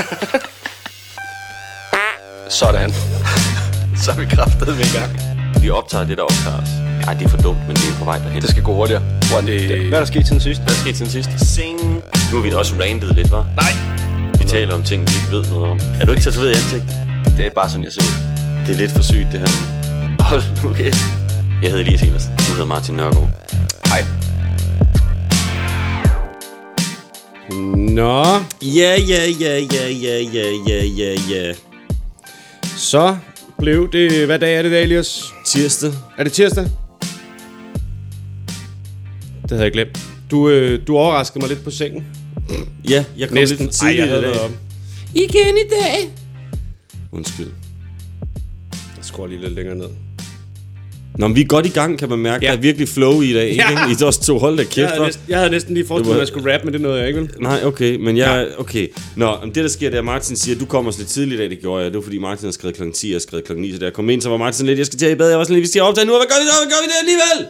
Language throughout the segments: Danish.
Sådan. Så er vi kraftet med i gang. Vi optager det, der optager os. Ej, det er for dumt, men det er på vej derhen. Det skal gå hurtigere. What? Det- Hvad er der sket siden sidst? Hvad skete siden sidst? Sing. Nu har vi også randet lidt, var? Nej. Vi taler om ting, vi ikke ved noget om. Er du ikke tatoveret i ansigtet? Det er bare sådan, jeg ser ud. Det er lidt for sygt, det her. Hold nu kæft. Jeg hedder Elias Elersen. Du hedder Martin Nørgaard. Nå, Ja, ja, ja, ja, ja, ja, ja, ja, ja. så blev det... Hvad dag er det Elias? Tirsdag. Er det tirsdag? Det havde jeg glemt. Du, øh, du overraskede mig lidt på sengen. Ja, jeg kom Næsten. lidt for Ej, tidligt jeg havde i dag. været. Igen i dag. Undskyld. Jeg skruer lige lidt længere ned. Nå, men vi er godt i gang, kan man mærke. Ja. Der er virkelig flow i dag, ikke? Ja. I også to hold Jeg kæft, havde, næsten, jeg havde næsten lige forestillet mig, at jeg skulle rap, men det nåede jeg ikke, vel? Nej, okay, men jeg... Okay. Nå, men det der sker, det er, at Martin siger, du kommer lidt tidligt i dag, det gjorde jeg. Det var fordi Martin har skrevet klokken 10, og jeg skrevet klokken 9, så da jeg kom ind, så var Martin lidt, jeg skal til i bad, jeg var sådan lidt, vi skal optage nu, og hvad gør vi så, hvad gør vi det alligevel?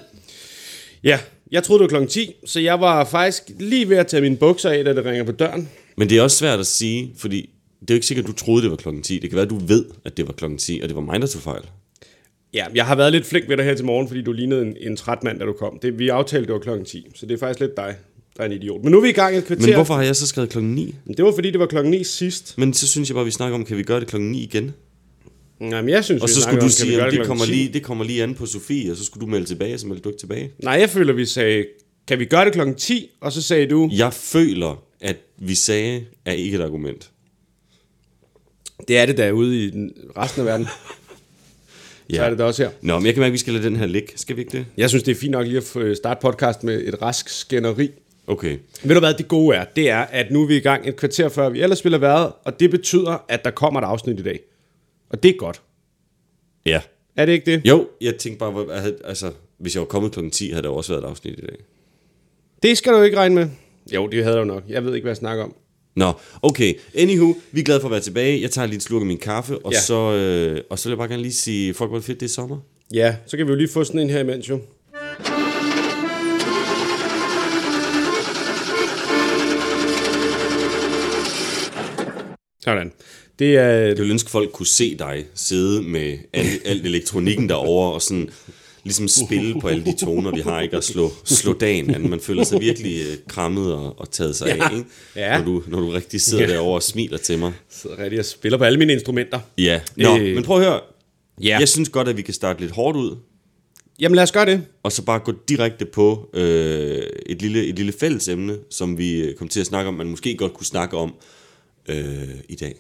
Ja, jeg troede, det var klokken 10, så jeg var faktisk lige ved at tage mine bukser af, da det ringer på døren. Men det er også svært at sige, fordi det er jo ikke sikkert, at du troede, det var klokken 10. Det kan være, at du ved, at det var klokken 10, og det var mig, der tog fejl. Ja, jeg har været lidt flink ved dig her til morgen, fordi du lignede en, en træt mand, da du kom. Det, vi aftalte, det var klokken 10, så det er faktisk lidt dig, der er en idiot. Men nu er vi i gang i et kvarter. Men hvorfor har jeg så skrevet klokken 9? Det var fordi, det var klokken 9 sidst. Men så synes jeg bare, vi snakker om, kan vi gøre det klokken 9 igen? Jamen, jeg synes, Og så skulle du om, sige, at det klokken kommer, 10? lige, det kommer lige an på Sofie, og så skulle du melde tilbage, så meldte du ikke tilbage. Nej, jeg føler, vi sagde, kan vi gøre det klokken 10? Og så sagde du, Jeg føler, at vi sagde, er ikke et argument. det er det derude i resten af verden. Ja. Så er det da også her. Nå, men jeg kan mærke, at vi skal lade den her ligge. Skal vi ikke det? Jeg synes, det er fint nok lige at få- starte podcast med et rask skænderi. Okay. Ved du hvad, det gode er? Det er, at nu er vi i gang et kvarter før vi ellers ville have været, og det betyder, at der kommer et afsnit i dag. Og det er godt. Ja. Er det ikke det? Jo, jeg tænkte bare, jeg havde, altså, hvis jeg var kommet klokken 10, havde der også været et afsnit i dag. Det skal du ikke regne med. Jo, det havde du nok. Jeg ved ikke, hvad jeg snakker om. Nå, okay. Anywho, vi er glade for at være tilbage. Jeg tager lige et slurk af min kaffe, og, Ja. så, øh, og så vil jeg bare gerne lige sige, folk, hvor fedt det er sommer. Ja, så kan vi jo lige få sådan en her imens jo. Sådan. Det er... Jeg ville ønske, folk kunne se dig sidde med al, al elektronikken derovre og sådan ligesom spille på alle de toner, vi har, ikke? Og slå, slå dagen an. Man føler sig virkelig øh, krammet og, og taget sig Ja. af, ikke? Ja. Når, du, når du rigtig sidder Ja. derovre og smiler til mig. sidder rigtig og spiller på alle mine instrumenter. Ja. Nå, Øh. men prøv at høre. Ja. Jeg synes godt, at vi kan starte lidt hårdt ud, Jamen lad os gøre det. og så bare gå direkte på øh, et, lille, et lille fælles emne, som vi øh, kom til at snakke om, man måske godt kunne snakke om øh, i dag.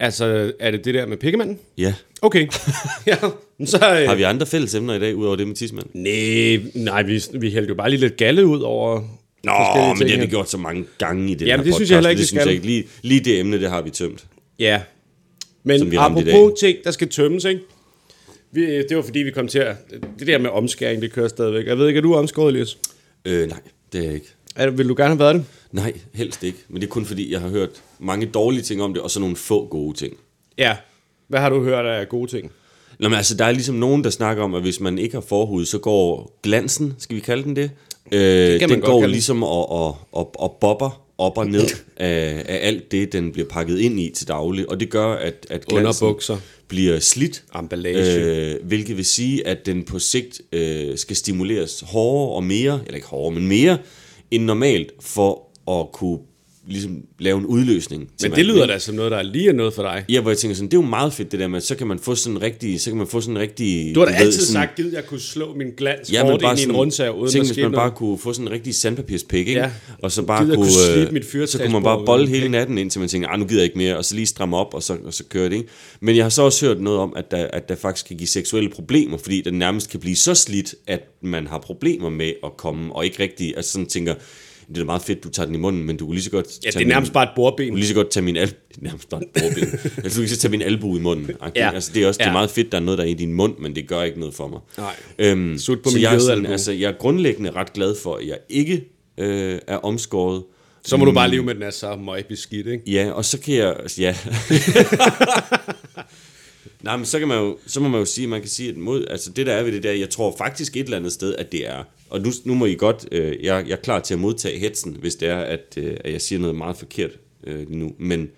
Altså, er det det der med pikkemanden? Ja. Okay. ja, så... Øh, Har vi andre fælles emner i dag, udover det med tidsmand? Nej, nej, vi, vi hældte jo bare lige lidt galle ud over Nå, men det har vi gjort så mange gange i den Jamen, her det synes jeg heller ikke, det synes jeg ikke. Lige, lige det emne, det har vi tømt. Ja. Men apropos ting, der skal tømmes, ikke? Vi, det var fordi, vi kom til at... Det der med omskæring, det kører stadigvæk. Jeg ved ikke, er du omskåret, Elias? Øh, nej, det er jeg ikke. Er, vil du gerne have været det? Nej, helst ikke. Men det er kun fordi, jeg har hørt mange dårlige ting om det, og så nogle få gode ting. Ja. Hvad har du hørt af gode ting? Nå, men altså, der er ligesom nogen, der snakker om, at hvis man ikke har forhud, så går glansen, skal vi kalde den det, øh, man den går kalde ligesom og, og, og, og bobber op og ned af, af alt det, den bliver pakket ind i til daglig. Og det gør, at, at glansen Underbukser. bliver slidt. Emballage. Øh, hvilket vil sige, at den på sigt øh, skal stimuleres hårdere og mere, eller ikke hårdere, men mere end normalt, for at kunne ligesom lave en udløsning. Men det manden, lyder da som noget, der er lige er noget for dig. Ja, hvor jeg tænker sådan, det er jo meget fedt det der med, at så kan man få sådan en rigtig, så kan man få sådan en rigtig... Du har da altid sådan, sagt, givet jeg kunne slå min glans Ja, hårdt bare ind i en rundsav, uden tænk, at hvis man bare noget. kunne få sådan en rigtig sandpapirspik? Ja. Og så bare Gider kunne, kunne øh, mit så kunne man bare bolle hele natten, indtil man tænker, ah, nu gider jeg ikke mere, og så lige stramme op, og så, og så kører det, ikke? Men jeg har så også hørt noget om, at der, at der faktisk kan give seksuelle problemer, fordi den nærmest kan blive så slidt, at man har problemer med at komme, og ikke rigtig, altså sådan tænker, det er meget fedt, du tager den i munden, men du kan lige så godt Ja, det er nærmest min, bare et du bordben. kan lige så godt tage min al... Nærmest bare et bordben. altså, du kan lige så tage min albu i munden. Ja. Ja. Altså, det er også det er meget fedt, der er noget, der er i din mund, men det gør ikke noget for mig. Nej. Øhm, Sut på så min jeg er, sådan, altså, jeg er grundlæggende ret glad for, at jeg ikke øh, er omskåret. Så må du bare leve med, at den er så møgbeskidt, ikke? Ja, og så kan jeg... Ja. Nej, men så, kan man jo, så må man jo sige, man kan sige, at mod, altså det der er ved det der, jeg tror faktisk et eller andet sted, at det er, og nu, nu må I godt, øh, jeg, jeg er klar til at modtage hetsen, hvis det er, at, øh, at jeg siger noget meget forkert øh, nu, men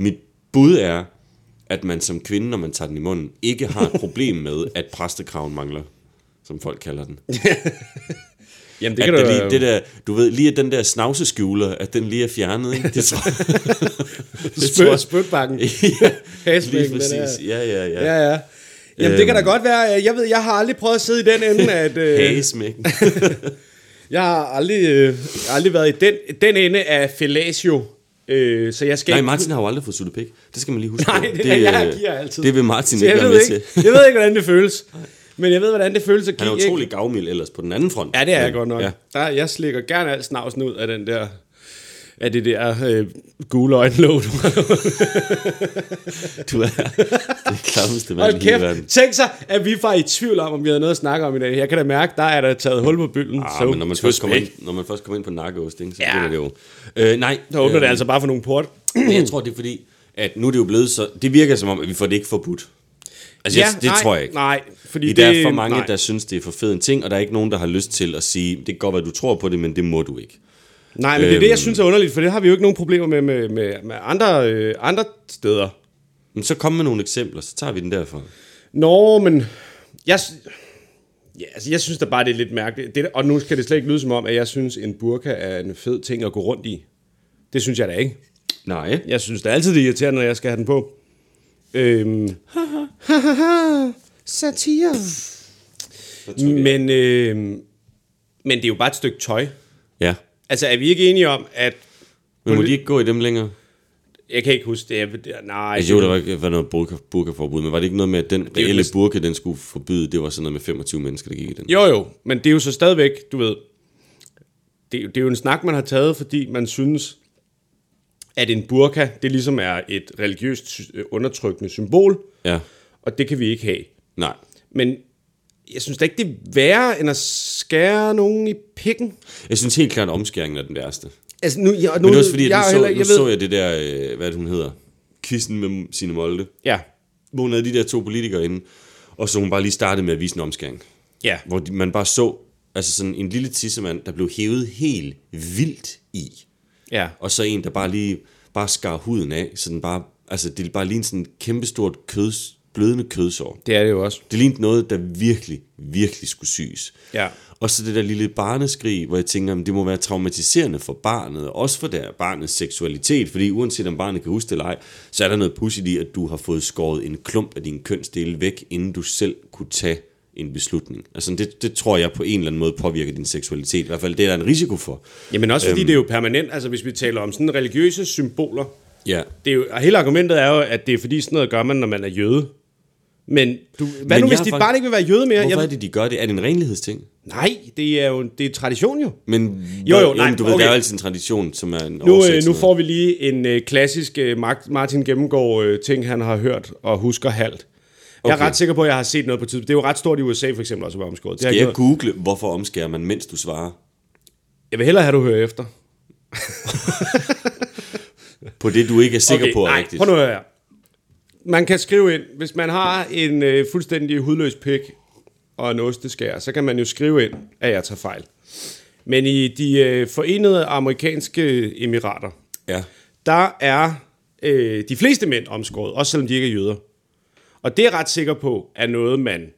Mit bud er, at man som kvinde, når man tager den i munden, ikke har et problem med, at præstekraven mangler, som folk kalder den. Jamen, det At kan det, du... lige, det der, du ved, lige at den der snavseskjuler, at den lige er fjernet, ikke? Det tror tror Spøt, jeg- spytbakken. ja, Hasmækken, lige præcis. Ja, ja, ja. Ja, ja. Jamen, det kan da godt være. Jeg ved, jeg har aldrig prøvet at sidde i den ende, at... Øh, Hagesmækken. jeg har aldrig, øh, aldrig været i den, den ende af fellatio. Øh, så jeg skal Nej. Martin har jo aldrig fået suttet pik. Det skal man lige huske. Nej, det, det jeg øh, giver altid. Det vil Martin Så ikke jeg være ved med ikke, til. jeg ved ikke, hvordan det føles. Men jeg ved, hvordan det føles at Han er utrolig gavmild ellers på den anden front. Ja, det er jeg godt nok. Ja. Der, jeg slikker gerne alt snavsen ud af den der af det der øh, gule øjenlåg. du har. Du er det klammeste mand i kæft. verden. Tænk sig, at vi var i tvivl om, om vi havde noget at snakke om i dag. Jeg kan da mærke, der er der taget hul på bylden. Ah, men når man, først kommer ind, når man først kommer ind på nakkeost, ikke, så Ja. det jo. Øh, nej, Så åbner øh, det altså bare for nogle port. Jeg tror, det er fordi, at nu er det jo blevet så... Det virker som om, at vi får det ikke forbudt. Altså, ja, jeg, det nej, tror jeg ikke. Nej, fordi der det, er for mange, nej. der synes, det er for fed en ting, og der er ikke nogen, der har lyst til at sige, det kan godt være, du tror på det, men det må du ikke. Nej, men det er det, jeg Øhm. synes er underligt, for det har vi jo ikke nogen problemer med med, med, med andre, øh, andre steder. Men så kom med nogle eksempler, så tager vi den derfra. Nå, men jeg, ja, altså, jeg synes da bare, det er lidt mærkeligt. Det, og nu skal det slet ikke lyde som om, at jeg synes, en burka er en fed ting at gå rundt i. Det synes jeg da ikke. Nej. Jeg synes da altid, det er irriterende, når jeg skal have den på. Øhm. Satire. Men, øh, men det er jo bare et stykke tøj. Ja. Altså, er vi ikke enige om, at... Men må de ikke gå i dem længere? Jeg kan ikke huske det. Jeg, det nej, Altså jo, der var, ikke- var noget burka, burkaforbud, men var det ikke noget med, at den jo reelle næsten- burka, den skulle forbyde, det var sådan noget med 25 mennesker, der gik i den? Jo, jo, men det er jo så stadigvæk, du ved, det, er jo- det er jo en snak, man har taget, fordi man synes, at en burka, det ligesom er et religiøst øh, undertrykkende symbol, Ja. og det kan vi ikke have. Nej. Men jeg synes da ikke, det er værre, end at skære nogen i pikken. Jeg synes helt klart, at omskæringen er den værste. Altså, nu, jeg, nu, Men det er også fordi, at jeg, nu, så, heller- nu jeg så ved, jeg det der, øh, hvad det, hun hedder, Kissen med sine Molde, Ja, hvor hun havde de der to politikere inde, og så hun bare lige startede med at vise en omskæring. ja. Hvor man bare så, altså sådan en lille tissemand, der blev hævet helt vildt i. Ja. Og så en, der bare lige bare skar huden af, så den bare, altså det bare lignede sådan en kæmpestort kød, blødende kødsår. Det er det jo også. Det lignede noget, der virkelig, virkelig skulle syes. Ja. Og så det der lille barneskrig, hvor jeg tænker, at det må være traumatiserende for barnet, og også for der barnets seksualitet, fordi uanset om barnet kan huske det eller ej, så er der noget pudsigt i, at du har fået skåret en klump af din kønsdele væk, inden du selv kunne tage en beslutning. Altså det, det tror jeg på en eller anden måde påvirker din seksualitet. I hvert fald det er der en risiko for. Jamen også fordi Øhm. det er jo permanent, altså hvis vi taler om sådan religiøse symboler, Ja. det er jo, og hele argumentet er jo, at det er fordi sådan noget gør man, når man er jøde. Men du, hvad Men nu, hvis dit har barn ikke vil være jøde mere? Hvorfor Jeg, er det, de gør det? Er det en renlighedsting? Nej, det er jo det er tradition jo. Men Jo, jo, jamen, nej, du ved, okay. der er jo altid en tradition, som er en Nu, øh, nu får vi lige en øh, klassisk øh, Martin Gennemgaard øh, ting, han har hørt og husker halvt. Jeg er Okay. ret sikker på, at jeg har set noget på tidspunkt. Det er jo ret stort i USA for eksempel også at være omskåret. Det Skal jeg noget- google, hvorfor omskærer man, mens du svarer? jeg vil hellere have, at du hører efter. På det, du ikke er sikker okay, på er nej, rigtigt. prøv nu at høre. Man kan skrive ind, hvis man har en øh, fuldstændig hudløs pik og en osteskær, så kan man jo skrive ind, at jeg tager fejl. Men i de øh, forenede amerikanske emirater, Ja. der er øh, de fleste mænd omskåret, også selvom de ikke er jøder. Og det er jeg ret sikker på, er noget, man,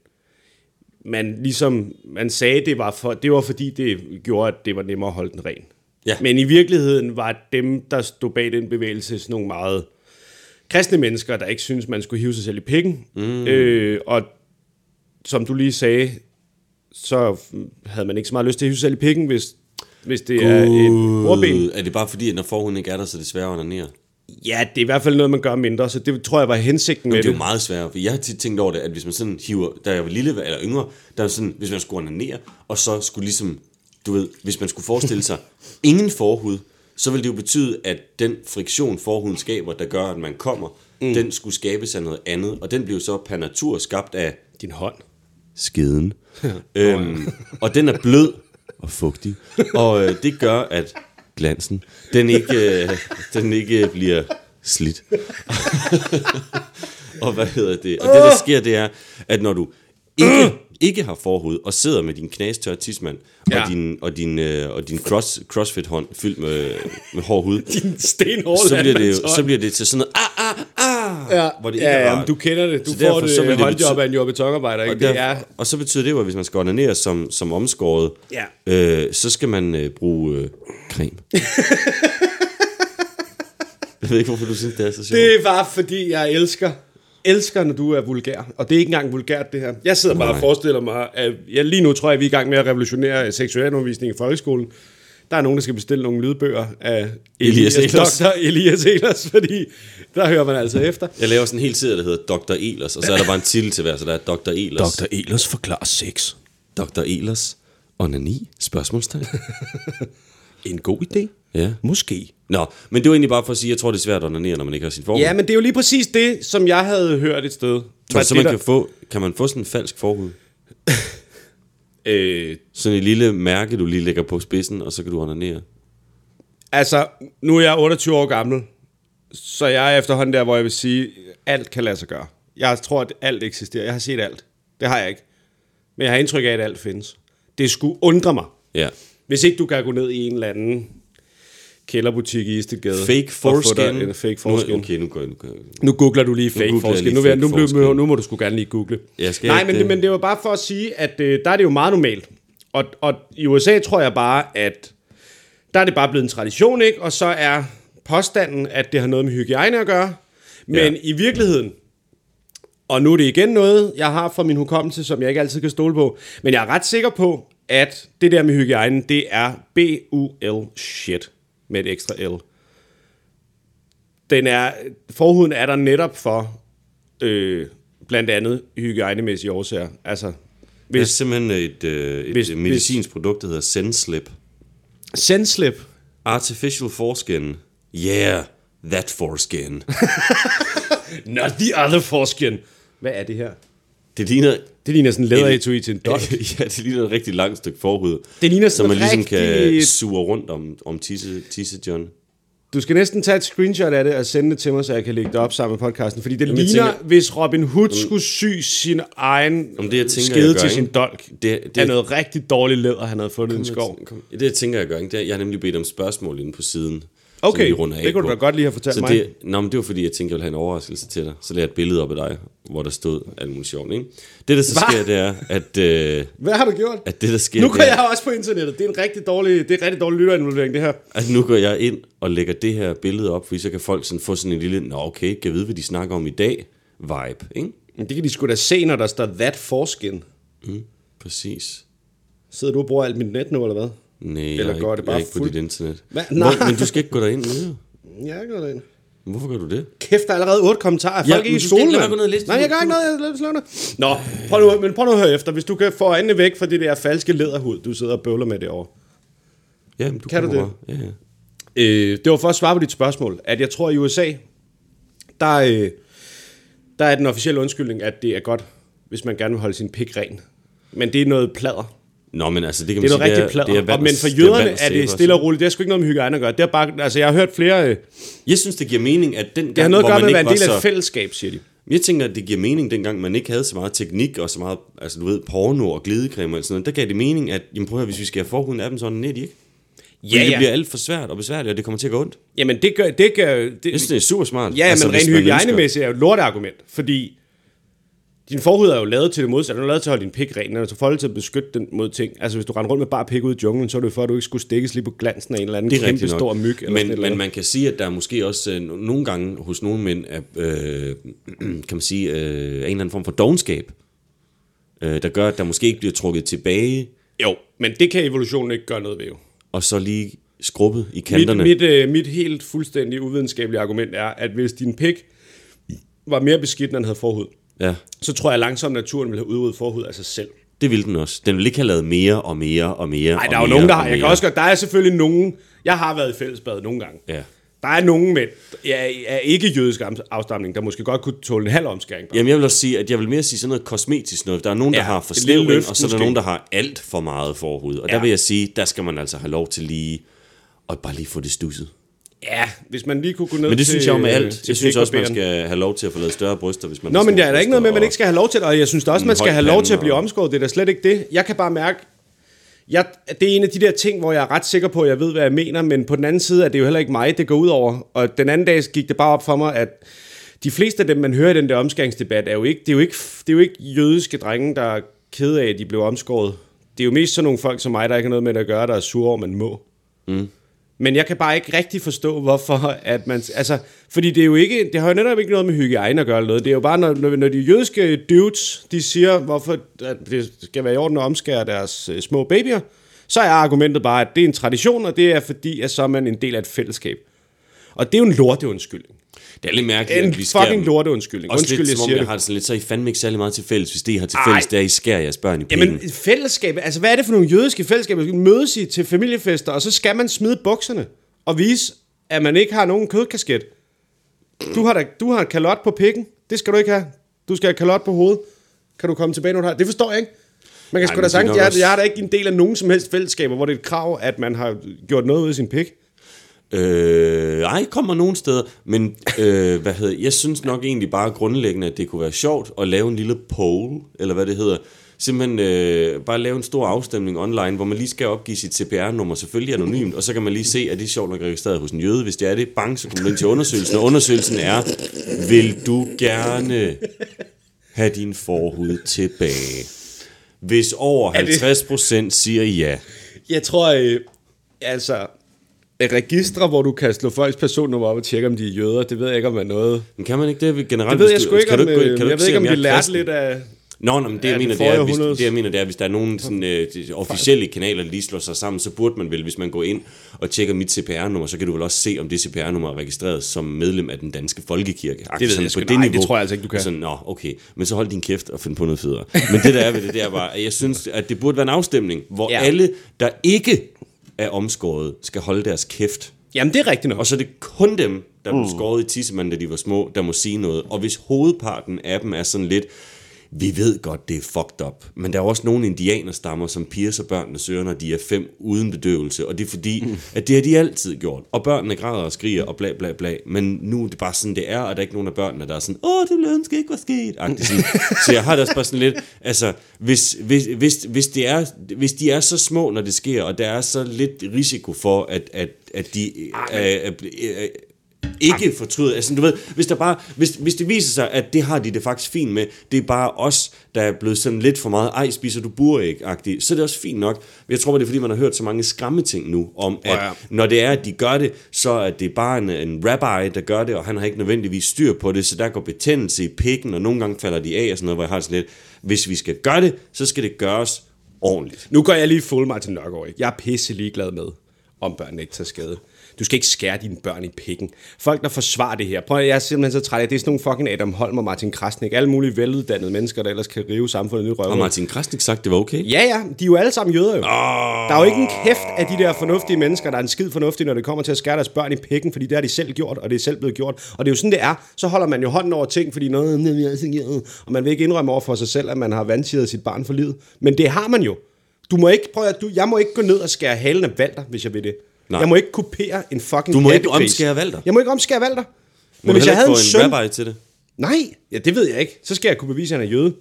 man ligesom, man sagde, det var, for, det var fordi, det gjorde, at det var nemmere at holde den ren. Ja. Men i virkeligheden var dem, der stod bag den bevægelse, sådan nogle meget kristne mennesker, der ikke synes man skulle hive sig selv i pikken. Mm. Øh, og som du lige sagde, så havde man ikke så meget lyst til at hive sig selv i pikken, hvis, hvis det er et ordben. Er det bare fordi, at når forhuden ikke er der, så er det sværere at onanere? Ja, det er i hvert fald noget, man gør mindre, så det tror jeg var hensigten med Det er det. jo meget sværere, for jeg har tit tænkt over det, at hvis man sådan hiver, da jeg var lille eller yngre, der var sådan, hvis man skulle onanere, og så skulle ligesom, du ved, hvis man skulle forestille sig ingen forhud, så ville det jo betyde, at den friktion forhuden skaber, der gør, at man kommer, mm. den skulle skabes af noget andet, og den blev så per natur skabt af Din hånd. skeden. øhm, og den er blød og fugtig, og øh, det gør, at glansen, den ikke, øh, den ikke bliver slidt. og hvad hedder det? Og det, der sker, det er, at når du ikke, ikke har forhud, og sidder med din knastør tidsmand, Ja. og din, og din, øh, og din cross, crossfit-hånd fyldt med, med hård hud, Din stenhårde så bliver, det så bliver det til sådan noget, ah, ah, ah, Ja, hvor det ikke ja, er rart. du kender det. Du Så får derfor det, så det håndjob af en jobbetokarbejder, ikke? Og, Det er... og så betyder det jo, at hvis man skal ordinere som, som omskåret, Ja. øh, så skal man øh, bruge øh, creme. jeg ved ikke, hvorfor du synes, det er så sjovt. Det er bare fordi, jeg elsker, elsker, når du er vulgær. Og det er ikke engang vulgært, det her. Jeg sidder bare og Nej. forestiller mig, at jeg lige nu tror jeg, vi er i gang med at revolutionere seksualundervisning i folkeskolen. Der er nogen, der skal bestille nogle lydbøger af Elias Ehlers. Dr. Elias Ehlers, fordi der hører man altså efter. Jeg laver sådan en hel serie, der hedder Dr. Elers, og så er der bare en titel til hver, så der er Dr. Elers. Ehlers forklarer sex. Dr. Elers. Onani? Spørgsmålstegn? En god idé? Ja. Måske. Nå, men det var egentlig bare for at sige, at jeg tror, det er svært at onanere, når man ikke har sin forhud. Ja, men det er jo lige præcis det, som jeg havde hørt et sted. Tror du, så man der- kan, få, kan man få sådan en falsk forhud? Øh, Sådan et lille mærke, du lige lægger på spidsen, og så kan du onanere. Altså, nu er jeg 28 år gammel, så jeg er efterhånden der, hvor jeg vil sige, alt kan lade sig gøre. Jeg tror, at alt eksisterer. Jeg har set alt. Det har jeg ikke. Men jeg har indtryk af, at alt findes. Det skulle undre mig, Ja. hvis ikke du kan gå ned i en eller anden kælderbutik i Istegade. Fake foreskin. En fake foreskin. Nu, okay, nu går jeg, nu går jeg. Nu googler du lige fake jeg foreskin. lige Nu, jeg, fake nu, foreskin. nu må du sgu gerne lige google. Ja, skal Nej, jeg men, det, men det var bare for at sige, at øh, der er det jo meget normalt. Og, og i USA tror jeg bare, at der er det bare blevet en tradition, ikke? Og så er påstanden, at det har noget med hygiejne at gøre. Men Ja. i virkeligheden, og nu er det igen noget, jeg har fra min hukommelse, som jeg ikke altid kan stole på, men jeg er ret sikker på, at det der med hygiejnen, det er B-U-L shit med et ekstra L. Den er, forhuden er der netop for øh, blandt andet hygiejnemæssige årsager. Altså, Det er hvis simpelthen et, øh, et Hvis- hvis, medicinsk produkt, der hedder Senslip. Senslip, Artificial foreskin. Yeah, that foreskin. not the other foreskin. Hvad er det her? Det ligner... Det ligner sådan en læderetui til en dolk. ja, det ligner et rigtig langt stykke forhud. Det ligner Som sådan man ligesom rigtig... kan suge rundt om, om tisse, tisse John. Du skal næsten tage et screenshot af det og sende det til mig, så jeg kan lægge det op sammen med podcasten. Fordi det jeg ligner, tænker- hvis Robin Hood skulle sy sin egen Om det, jeg tænker, skede jeg gør, til sin dolk. Det- Det, er noget rigtig dårligt læder, han havde fundet i en skov. Kom, det, jeg tænker, jeg gør, ikke? Det er, jeg har nemlig bedt om spørgsmål inde på siden. Okay, vi runder af det kunne du på. da godt lige have fortalt så mig. Det, nå, men det var fordi, jeg tænkte, jeg ville have en overraskelse til dig. Så lagde jeg et billede op af dig, hvor der stod alt muligt sjovt. Ikke? Det, der så Hva? sker, det er, at, øh, Hvad har du gjort? at det, der sker, Nu går er, jeg også på internettet. Det er en rigtig dårlig, det er en rigtig dårlig lytterinvolvering, det her. at nu går jeg ind og lægger det her billede op, fordi så kan folk sådan få sådan en lille, nå okay, kan jeg vide, hvad de snakker om i dag, vibe, ikke? Men det kan de sgu da se, når der står that foreskin. Præcis. Sidder du og bruger alt mit net nu, eller hvad? Nej, Eller jeg, går ikke- det bare jeg er ikke på fuld- dit internet. Hvor, Nej. men du skal ikke gå derind nu. Ja, jeg gør det ind. Hvorfor gør du det? Kæft, der er allerede otte kommentarer. Folk Ja, ikke i skole, mand. Nej, jeg gør ikke noget. Jeg lader slå ned. Nå, prøv nu, men prøv nu at høre efter. Hvis du kan få øjnene væk fra det der falske læderhud, du sidder og bøvler med derovre. Ja, men du Kan du det? Ja, ja. Øh, det var for at svare på dit spørgsmål, at jeg tror i USA, der, øh, der er den officielle undskyldning, at det er godt, hvis man gerne vil holde sin pik ren. Men det er noget plader. Nå, men altså, det kan Det man er noget sige, rigtig det er og, vand- men for det jøderne vand- er det sæbe stille og roligt. Det har sgu ikke noget med hygiejne at gøre. Det er bare, altså jeg har hørt flere, øh, Jeg synes, det giver mening, at den gang, det har noget at gøre med man at være ikke en del af et fællesskab, siger de. Jeg tænker, at det giver mening, dengang man ikke havde så meget teknik og så meget, altså du ved, porno og glidecreme og sådan noget. Der gav det mening, at, jamen prøv at høre, hvis vi skal have forhuden af dem, så er den ikke. Fordi Ja, det ja. bliver alt for svært og besværligt, og det kommer til at gå ondt. Jamen det gør, det gør, det, Jeg synes, det er super smart. Ja, altså, men rent hygiejnemæssigt er jo et lorteargument, fordi din forhud er jo lavet til det modsatte. Den er lavet til at holde din pik ren, den er så foldet til at beskytte den mod ting. Altså hvis du render rundt med bare pik ud i junglen, så er det jo for, at du ikke skulle stikkes lige på glansen af en eller anden Det er kæmpe stor myg. Eller sådan men, eller men andet. man kan sige, at der er måske også øh, no- nogle gange hos nogle mænd, er, øh, kan man sige, øh, en eller anden form for dogenskab, øh, der gør, at der måske ikke bliver trukket tilbage, Jo, men det kan evolutionen ikke gøre noget ved jo. og så lige skrubbet i Mit, kanterne. mit, øh, mit helt fuldstændig uvidenskabelige argument er, at hvis din pik var mere beskidt, end den havde forhud, Ja, så tror jeg langsomt, at naturen ville have udryddet forhud af sig selv. det ville den også. Den ville ikke have lavet mere og mere og mere Nej, der er jo nogen, der har. Jeg kan også godt, der er selvfølgelig nogen, jeg har været i fællesbad nogle gange. Ja. Der er nogen mænd, jeg er ikke jødisk afstamning, der måske godt kunne tåle en halv omskæring. Bare. Jamen jeg vil også sige, at jeg vil mere sige sådan noget kosmetisk noget. Der er nogen, der Ja, har for og så er der måske. nogen, der har alt for meget forhud. Og der Ja. vil jeg sige, der skal man altså have lov til lige at bare lige få det stusset. Ja, hvis man lige kunne gå ned Men det til, synes jeg jo med alt. Jeg synes også, man skal have lov til at få lavet større bryster, hvis man Nå, men der er der ikke noget med, at man ikke skal have lov til og jeg synes da også, man skal have lov til at blive omskåret. Det er da slet ikke det. Jeg kan bare mærke, jeg, det er en af de der ting, hvor jeg er ret sikker på, at jeg ved, hvad jeg mener, men på den anden side er det jo heller ikke mig, det går ud over. Og den anden dag gik det bare op for mig, at de fleste af dem, man hører i den der omskæringsdebat, er jo ikke, det, er jo ikke, det er jo ikke jødiske drenge, der er kede af, at de blev omskåret. Det er jo mest sådan nogle folk som mig, der ikke har noget med det at gøre, der er sure over, man må. Men jeg kan bare ikke rigtig forstå, hvorfor at man... Altså, fordi det er jo ikke... Det har jo netop ikke noget med hygiejne at gøre eller noget. Det er jo bare, når, når, når de jødiske dudes, de siger, hvorfor at det skal være i orden at omskære deres øh, små babyer, så er argumentet bare, at det er en tradition, og det er fordi, at så er man en del af et fællesskab. Og det er jo en lorteundskyldning. Det er lidt mærkeligt, En at vi skærer fucking dem. lorteundskyldning. Også Undskyld, lidt, jeg som om jeg det. har det sådan lidt, så I fandme ikke særlig meget til fælles. Hvis det, I har til Ej. fælles, det er, I skærer jeres børn i pikken. Jamen, fællesskab, altså hvad er det for nogle jødiske fællesskaber? Mødes I til familiefester, og så skal man smide bukserne og vise, at man ikke har nogen kødkasket. Du har, da, du har en kalot på pikken. Det skal du ikke have. Du skal have kalot på hovedet. Kan du komme tilbage, når du har Det forstår jeg ikke. Man kan Ej, sgu da nok jeg, også- jeg er da ikke en del af nogen som helst fællesskaber, hvor det er et krav, at man har gjort noget ud af sin pik. Øh, ej, kommer nogen steder, men øh, hvad hedder, jeg synes nok egentlig bare grundlæggende, at det kunne være sjovt at lave en lille poll, eller hvad det hedder. Simpelthen øh, bare lave en stor afstemning online, hvor man lige skal opgive sit CPR-nummer, selvfølgelig anonymt, og så kan man lige se, at det er sjovt nok registreret hos en jøde. Hvis det er det, bang, så kommer du ind til undersøgelsen, og undersøgelsen er, vil du gerne have din forhud tilbage? Hvis over det- 50% siger ja, Jeg tror, øh, altså, registre, hvor du kan slå folks personnummer op og tjekke, om de er jøder, det ved jeg ikke, om er noget. men kan man ikke det generelt? Det ved jeg sgu ikke, kan om, du, kan øh, du jeg ved ikke, om de er lærte lidt af... Nå, nå, men det, jeg mener, det det er, hvis, det jeg mener, det er, hvis der er nogen sådan, øh, officielle kanaler, der lige slår sig sammen, så burde man vel, hvis man går ind og tjekker mit CPR-nummer, så kan du vel også se, om det CPR-nummer er registreret som medlem af den danske folkekirke. Det ved jeg sgu ikke. Nej, det tror jeg altså ikke, du kan. Sådan, nå, okay. Men så hold din kæft og find på noget federe. Men det der er ved det, det er bare, at jeg synes, at det burde være en afstemning, hvor ja. alle, der ikke er omskåret, skal holde deres kæft. Jamen, det er rigtigt nok. Og så er det kun dem, der blev skåret i tissemanden, da de var små, der må sige noget. Og hvis hovedparten af dem er sådan lidt, vi ved godt, det er fucked up, men der er også nogle indianerstammer, som piercer børnene søger, når de er fem uden bedøvelse, og det er fordi, mm. at det har de altid gjort. Og børnene græder og skriger og bla bla bla, men nu er det bare sådan, det er, og der er ikke nogen af børnene, der er sådan, åh, det ville ønske ikke var sket. Så jeg har det også bare sådan lidt, altså, hvis, hvis, hvis, hvis, det er, hvis de er så små, når det sker, og der er så lidt risiko for, at, at, at de er, er, er, ikke fortryder. Altså, du ved, hvis, der bare, hvis, hvis det viser sig, at det har de det faktisk fint med, det er bare os, der er blevet sådan lidt for meget, ej, spiser du buræg-agtigt, så er det også fint nok. Jeg tror, det er fordi, man har hørt så mange skræmmeting nu, om at Ja, ja. når det er, at de gør det, så er det bare en, en rabbi, der gør det, og han har ikke nødvendigvis styr på det, så der går betændelse i pikken, og nogle gange falder de af, og sådan noget, hvor jeg har sådan lidt, hvis vi skal gøre det, så skal det gøres ordentligt. Nu går jeg lige fuld mig til Nørgaard. ikke? Jeg er pisse ligeglad med, om børnene ikke tager skade. Du skal ikke skære dine børn i pikken. Folk, der forsvarer det her. Prøv at, jeg er simpelthen så træt af, det er sådan nogle fucking Adam Holm og Martin Krasnik. Alle mulige veluddannede mennesker, der ellers kan rive samfundet i Og røven. Martin Krasnik sagt, det var okay. Ja, ja, de er jo alle sammen jøder jo. Oh. Der er jo ikke en kæft af de der fornuftige mennesker, der er en skid fornuftige, når det kommer til at skære deres børn i pikken, fordi det har de selv gjort, og det er selv blevet gjort. Og det er jo sådan, det er. Så holder man jo hånden over ting, fordi noget, og man vil ikke indrømme over for sig selv, at man har vandtiget sit barn for livet. Men det har man jo. Du må ikke, prøv at, du, jeg må ikke gå ned og skære halen af Valter, hvis jeg vil det. Nej. Jeg må ikke kopiere en fucking Du må ikke omskære Valter. Jeg må ikke omskære Valter. Må Men du hvis jeg havde en en søn... rabbi til det? Nej, ja, det ved jeg ikke. Så skal jeg kunne bevise, at han er jøde.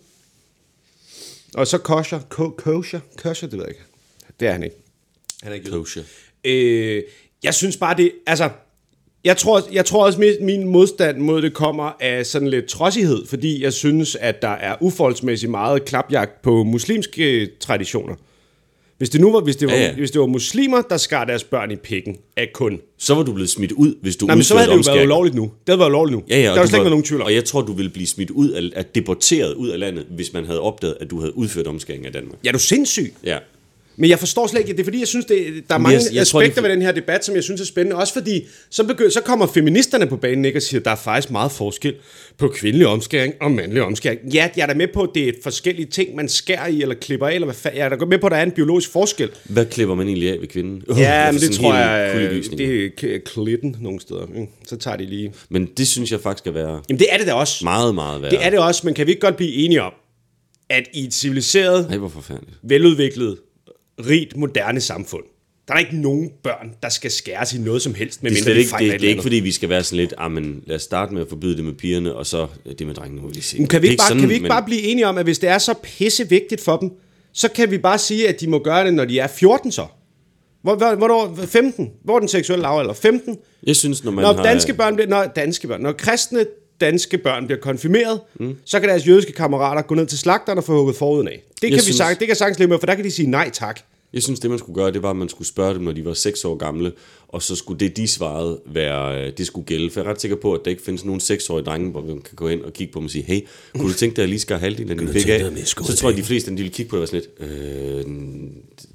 Og så kosher, ko- kosher, kosher, det ved jeg ikke. Det er han ikke. Han er ikke jøde. Kosher. Øh, jeg synes bare, det, altså, jeg tror, jeg tror også, min, min modstand mod det kommer af sådan lidt trodsighed, fordi jeg synes, at der er uforholdsmæssigt meget klapjagt på muslimske traditioner. Hvis det nu var, hvis det var, Ja, ja. Hvis det var muslimer, der skar deres børn i pikken af kun. Så var du blevet smidt ud, hvis du Nej, men så havde det jo været ulovligt nu. Det havde været ulovligt nu. Ja, ja, der var slet ikke var- nogen tvivl om. Og jeg tror, du ville blive smidt ud af, af deporteret ud af landet, hvis man havde opdaget, at du havde udført omskæring af Danmark. Ja, er du sindssyg? Ja. Men jeg forstår slet ikke, det er fordi, jeg synes, det, der er mange jeg- jeg, jeg tror, aspekter det er ved den her debat, som jeg synes er spændende. Også fordi, så, begynder, så kommer feministerne på banen ikke og siger, at der er faktisk meget forskel på kvindelig omskæring og mandlig omskæring. Ja, jeg er da med på, at det er forskellige ting, man skærer i eller klipper af, eller hvad fa- Jeg er da med på, at der er en biologisk forskel. Hvad klipper man egentlig af ved kvinden? Uh, Ja, men det sådan tror jeg, kuldegysninger. det er klitten nogle steder. Så tager de lige... Men det synes jeg faktisk skal være Jamen, det er det da også. meget, meget værd. Det er det også, men kan vi ikke godt blive enige om, at i et civiliseret, Nej, hvor veludviklet, rigt, moderne samfund, Der er ikke nogen børn, der skal skæres i noget som helst, Det er, de ikke, fejler det, et det er ikke fordi, vi skal være sådan lidt, ah, men lad os starte med at forbyde det med pigerne, og så øh, det med drengene må vi se. Men kan vi Det ikke, bare, sådan, kan vi ikke men- bare blive enige om, at hvis det er så pisse vigtigt for dem, så kan vi bare sige, at de må gøre det, når de er 14 så? Hvor, hvor, hvornår? 15? Hvor er den seksuelle lavalder? 15? Jeg synes, når man Når har... danske børn bliver, når danske børn, når kristne danske børn bliver konfirmeret, mm. så kan deres jødiske kammerater gå ned til slagteren og få hugget foruden af. Det kan, vi synes- sagt, det kan jeg sagtens leve med, for der kan de sige nej tak. Jeg synes, det man skulle gøre, det var, at man skulle spørge dem, når de var 6 år gamle, og så skulle det, de svarede, være, øh, det skulle gælde. For jeg er ret sikker på, at der ikke findes nogen 6-årige drenge, hvor man kan gå ind og kigge på dem og sige, hey, kunne du tænke dig, at jeg lige skal have halvdelen af din pik af? Så tror jeg, de fleste, de vil kigge på det være sådan lidt, øh,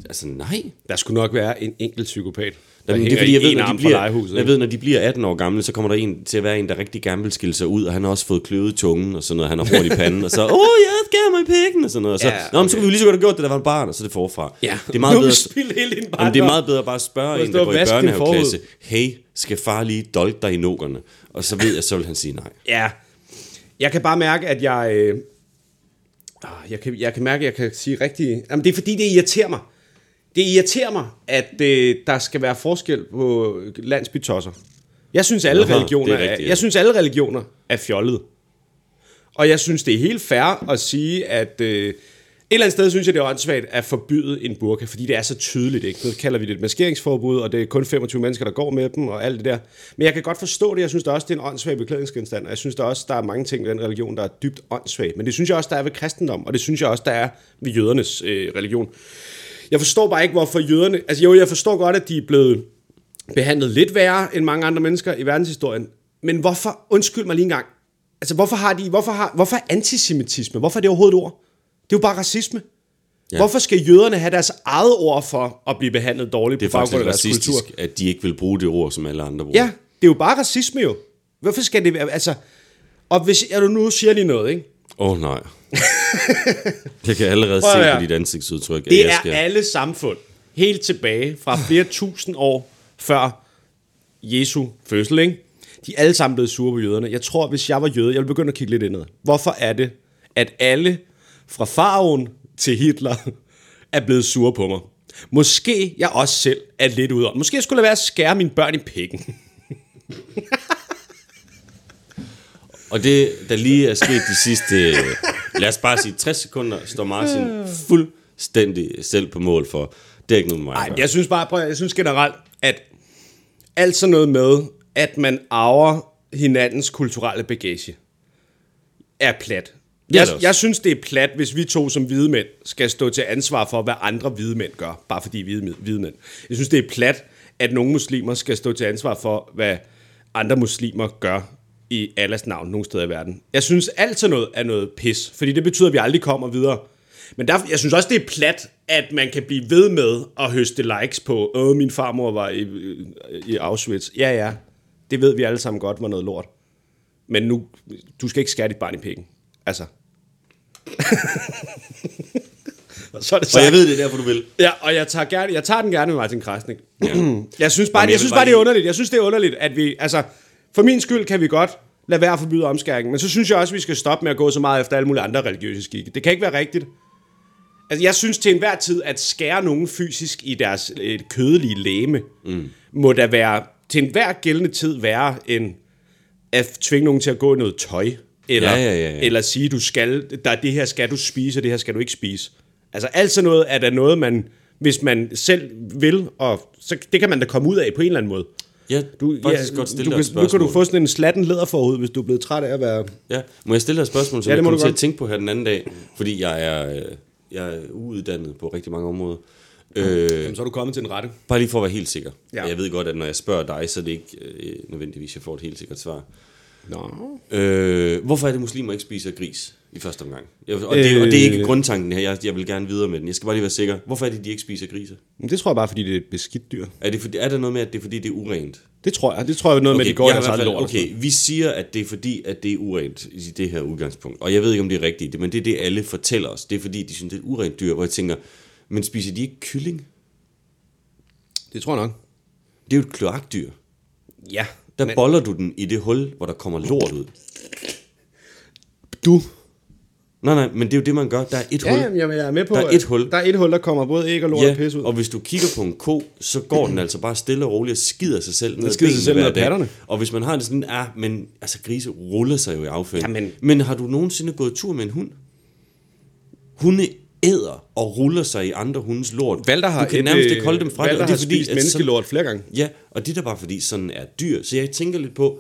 altså nej. Der skulle nok være en enkelt psykopat. Der det er fordi, jeg ved, når de, bliver, legehuset, jeg ved, når de bliver 18 år gamle, så kommer der en til at være en, der rigtig gerne vil skille sig ud, og han har også fået kløvet tungen, og sådan noget, han har hår i panden, og så, åh, jeg skærer mig i pikken, og sådan noget. Og så, Ja, okay. Nå, men så kunne vi lige så godt have gjort det, der var en barn, og så er det forfra. Ja. Det er meget bedre, hele Jamen, det er meget bedre bare at spørge en, der går i børnehaveklasse, hey, skal far lige dolke dig i nogerne? Og så ved jeg, så vil han sige nej. Ja. Jeg kan bare mærke, at jeg... Øh, ah, jeg, kan, jeg kan mærke, at jeg kan sige rigtig... Jamen, det er fordi, det irriterer mig. Det irriterer mig, at øh, der skal være forskel på landsbytosser. Jeg synes, alle er religioner er, rigtigt, ja. jeg synes, alle religioner er fjollede. Og jeg synes, det er helt fair at sige, at... Øh, et eller andet sted synes jeg, det er åndssvagt at forbyde en burka, fordi det er så tydeligt. Ikke? Nu kalder vi det et maskeringsforbud, og det er kun 25 mennesker, der går med dem, og alt det der. Men jeg kan godt forstå det. Jeg synes der også, det er en åndssvag beklædningsgenstand, og jeg synes der også, der er mange ting ved den religion, der er dybt åndssvag. Men det synes jeg også, der er ved kristendom, og det synes jeg også, der er ved jødernes øh, religion. Jeg forstår bare ikke, hvorfor jøderne... Altså jo, jeg forstår godt, at de er blevet behandlet lidt værre end mange andre mennesker i verdenshistorien. Men hvorfor, undskyld mig lige en gang, altså hvorfor har de, hvorfor, har, hvorfor er antisemitisme, hvorfor er det overhovedet et ord? Det er jo bare racisme. Ja. Hvorfor skal jøderne have deres eget ord for at blive behandlet dårligt Det er på baggrund af deres kultur? racistisk, at de ikke vil bruge det ord, som alle andre bruger. Ja, det er jo bare racisme jo. Hvorfor skal det være, altså... Og hvis jeg du nu siger lige noget, ikke? Åh oh, nej. jeg kan allerede se på dit ansigtsudtryk, Det jeg er skal... alle samfund, helt tilbage fra flere tusind år før Jesu fødsel, ikke? De er alle sammen blevet sure på jøderne. Jeg tror, hvis jeg var jøde, jeg ville begynde at kigge lidt indad. Hvorfor er det, at alle fra faraven til Hitler er blevet sure på mig? Måske jeg også selv er lidt ude om. Måske jeg skulle lade være at skære mine børn i pikken. Og det, der lige er sket de sidste, lad os bare sige 60 sekunder, står Martin fuldstændig selv på mål for. Det er ikke noget med mig. gøre. jeg synes bare, prøv, jeg synes generelt, at alt sådan noget med, at man arver hinandens kulturelle bagage, er plat. Jeg, jeg synes, det er plat, hvis vi to som hvide mænd skal stå til ansvar for, hvad andre hvide mænd gør, bare fordi vi er hvide mænd. Jeg synes, det er plat, at nogle muslimer skal stå til ansvar for, hvad andre muslimer gør i alles navn nogle steder i verden. Jeg synes, alt sådan noget er noget pis, fordi det betyder, at vi aldrig kommer videre. Men derfor, jeg synes også, det er plat, at man kan blive ved med at høste likes på, åh, min farmor var i, i Auschwitz. Ja, ja, det ved vi alle sammen godt var noget lort. Men nu, du skal ikke skære dit barn i pikken. Altså. Og så er det Og sagt. jeg ved, det er derfor, du vil. Ja, og jeg tager, gerne, jeg tager den gerne med Martin Krasnik. Ja. jeg synes bare, jeg, jeg synes bare, bare det er underligt. Jeg synes, det er underligt, at vi... Altså, for min skyld kan vi godt lade være at forbyde omskæring, men så synes jeg også, at vi skal stoppe med at gå så meget efter alle mulige andre religiøse skikke. Det kan ikke være rigtigt. Altså, jeg synes til enhver tid, at skære nogen fysisk i deres øh, kødelige læme, mm. må da være til enhver gældende tid være end at tvinge nogen til at gå i noget tøj. Eller, Ja, ja, ja, ja. eller sige, du skal, der, det her skal du spise, og det her skal du ikke spise. Altså alt sådan noget er der noget, man, hvis man selv vil, og så, det kan man da komme ud af på en eller anden måde. Ja, du, faktisk ja, godt stille du, dig et spørgsmål. nu kan du få sådan en slatten læderforhud, hvis du er blevet træt af at være... Ja, må jeg stille dig et spørgsmål, som Ja, det jeg kom til at tænke på her den anden dag, fordi jeg er, øh, jeg er uuddannet på rigtig mange områder. Øh, Jamen, så er du kommet til den rette. bare lige for at være helt sikker. Ja. Ja. Jeg ved godt, at når jeg spørger dig, så er det ikke øh, nødvendigvis, jeg får et helt sikkert svar. Nå. Øh, hvorfor er det, muslimer ikke spiser gris i første omgang? Jeg, og, det, og det er ikke Øh. grundtanken her, jeg, jeg vil gerne videre med den. Jeg skal bare lige være sikker. Hvorfor er det, de ikke spiser grise? Men det tror jeg bare, fordi det er et beskidt dyr. Er, det, fordi, er der noget med, at det er, fordi det er urent? Det tror jeg. Det tror jeg er noget med, at de går jeg eget fald- lort. sådan Okay, vi siger, at det er fordi, at det er urent i det her udgangspunkt. Og jeg ved ikke, om det er rigtigt, men det er det, alle fortæller os. Det er fordi, de synes, det er et urent dyr, hvor jeg tænker, men spiser de ikke kylling? Det tror jeg nok. Det er jo et kloakdyr. Ja. Der men boller du den i det hul, hvor der kommer lort ud. du Nej, nej, men det er jo det, man gør. Der er et Ja, hul. jamen, jeg er med på, Der er et hul. Der er et hul, der kommer både æg og lort og pis ud. og hvis du kigger på en ko, så går den altså bare stille og roligt og skider sig selv ned skider sig selv ned patterne. Og hvis man har det sådan, ah, men altså grise ruller sig jo i affald. Jamen. Men har du nogensinde gået tur med en hund? Hunde æder og ruller sig i andre hundes lort. Valter har du kan et, nærmest øh, ikke holde dem fra Valter det. og det har fordi, spist menneskelort flere gange. Ja, og det er bare fordi, sådan er dyr. Så jeg tænker lidt på,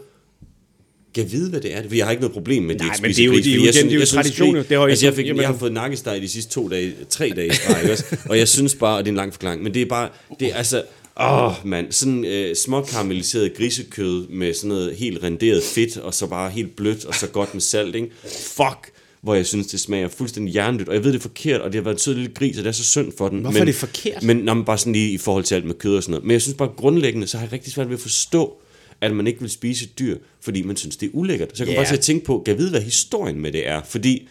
kan jeg vide, hvad det er? For jeg har ikke noget problem med, at de Nej, ikke men det er jo- gris, det er jo det tradition. Det har altså, jeg, fik, jamen- jeg har fået nakkesteg de sidste to dage, tre dage, streg, ikke også? og jeg synes bare, og det er en lang forklaring, men det er bare, det er altså, åh mand, sådan øh, småkaramelliseret grisekød med sådan noget helt renderet fedt, og så bare helt blødt, og så godt med salt, ikke? Fuck! Hvor jeg synes, det smager fuldstændig hjernedødt, og jeg ved, det er forkert, og det har været en sød lille gris, og det er så synd for den. Hvorfor men, er det forkert? Men nå, men bare sådan lige i forhold til alt med kød og sådan noget. Men jeg synes bare grundlæggende, så har jeg rigtig svært ved at forstå, at man ikke vil spise et dyr, fordi man synes, det er ulækkert. Så jeg kan Ja. bare til at tænke på, kan jeg vide, hvad historien med det er? Fordi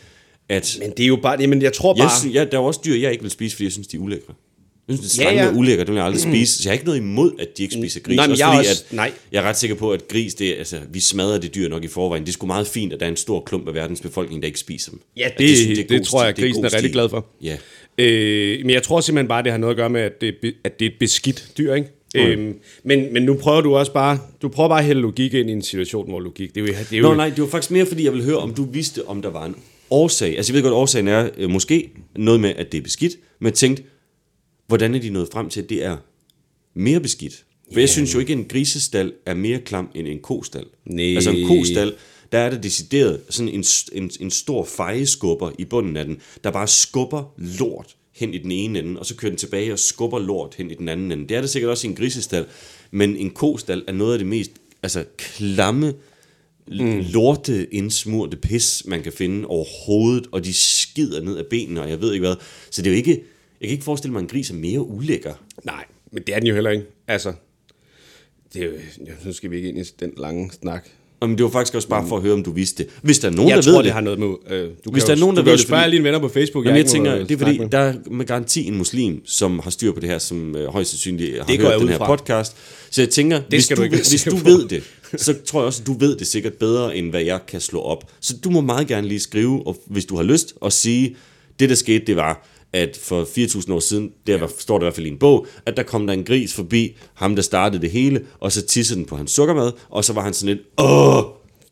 at... Men det er jo bare, jamen jeg tror bare... Jeg synes, ja, der er også dyr, jeg ikke vil spise, fordi jeg synes, de er ulækre. Jeg synes, det er Ja, slange ja. og ulækre, det vil jeg aldrig spise. Så jeg har ikke noget imod, at de ikke spiser gris. Nej, men også jeg er fordi, også- at nej. Jeg er ret sikker på, at gris, det er, altså, vi smadrer det dyr nok i forvejen. Det er sgu meget fint, at der er en stor klump af verdens befolkning, der ikke spiser dem. Ja, Altså, det, synes det, det tror jeg, at grisen god er rigtig glad for. Ja. Øh, men jeg tror simpelthen bare, det har noget at gøre med, at det, at det er et beskidt dyr, ikke? Mm. Øhm, men, men nu prøver du også bare, du prøver bare at hælde logik ind i en situation, hvor logik, det er jo, det er jo Nå nej, det var faktisk mere, fordi jeg ville høre, om du vidste, om der var en årsag. Altså jeg ved godt, årsagen er øh, måske noget med, at det er beskidt, men jeg tænkte, hvordan er de nået frem til, at det er mere beskidt? For jeg synes jo ikke, at en grisestal er mere klam end en kostal. Nej. Altså en kostal, der er der decideret sådan en, en, en stor fejeskubber i bunden af den, der bare skubber lort hen i den ene ende, og så kører den tilbage og skubber lort hen i den anden ende. Det er der sikkert også i en grisestal, men en kostal er noget af det mest altså, klamme, mm. lorte indsmurte pis, man kan finde overhovedet, og de skider ned af benene, og jeg ved ikke hvad. Så det er jo ikke, jeg kan ikke forestille mig, at en gris er mere ulækker. Nej, men det er den jo heller ikke. Altså, det er jo, nu skal vi ikke ind i den lange snak. Men det var faktisk også bare for at høre, om du vidste det. Hvis der er nogen, Jeg der tror, ved det det, har noget med... Øh, du Hvis kan der er nogen, der du ved det, spørge fordi- dine venner på Facebook. Jamen, jeg ikke tænker, det er fordi, med. der er med garanti en muslim, som har styr på det her, som øh, højst sandsynligt har Det hørt jeg den her fra. podcast. Så jeg tænker, hvis skal du, du hvis du på. ved det, så tror jeg også, at du ved det sikkert bedre, end hvad jeg kan slå op. Så du må meget gerne lige skrive, og hvis du har lyst, og sige, det der skete, det var, at for 4.000 år siden, der var, står der i hvert fald i en bog, at der kom der en gris forbi, ham der startede det hele, og så tissede den på hans sukkermad, og så var han sådan lidt, åh,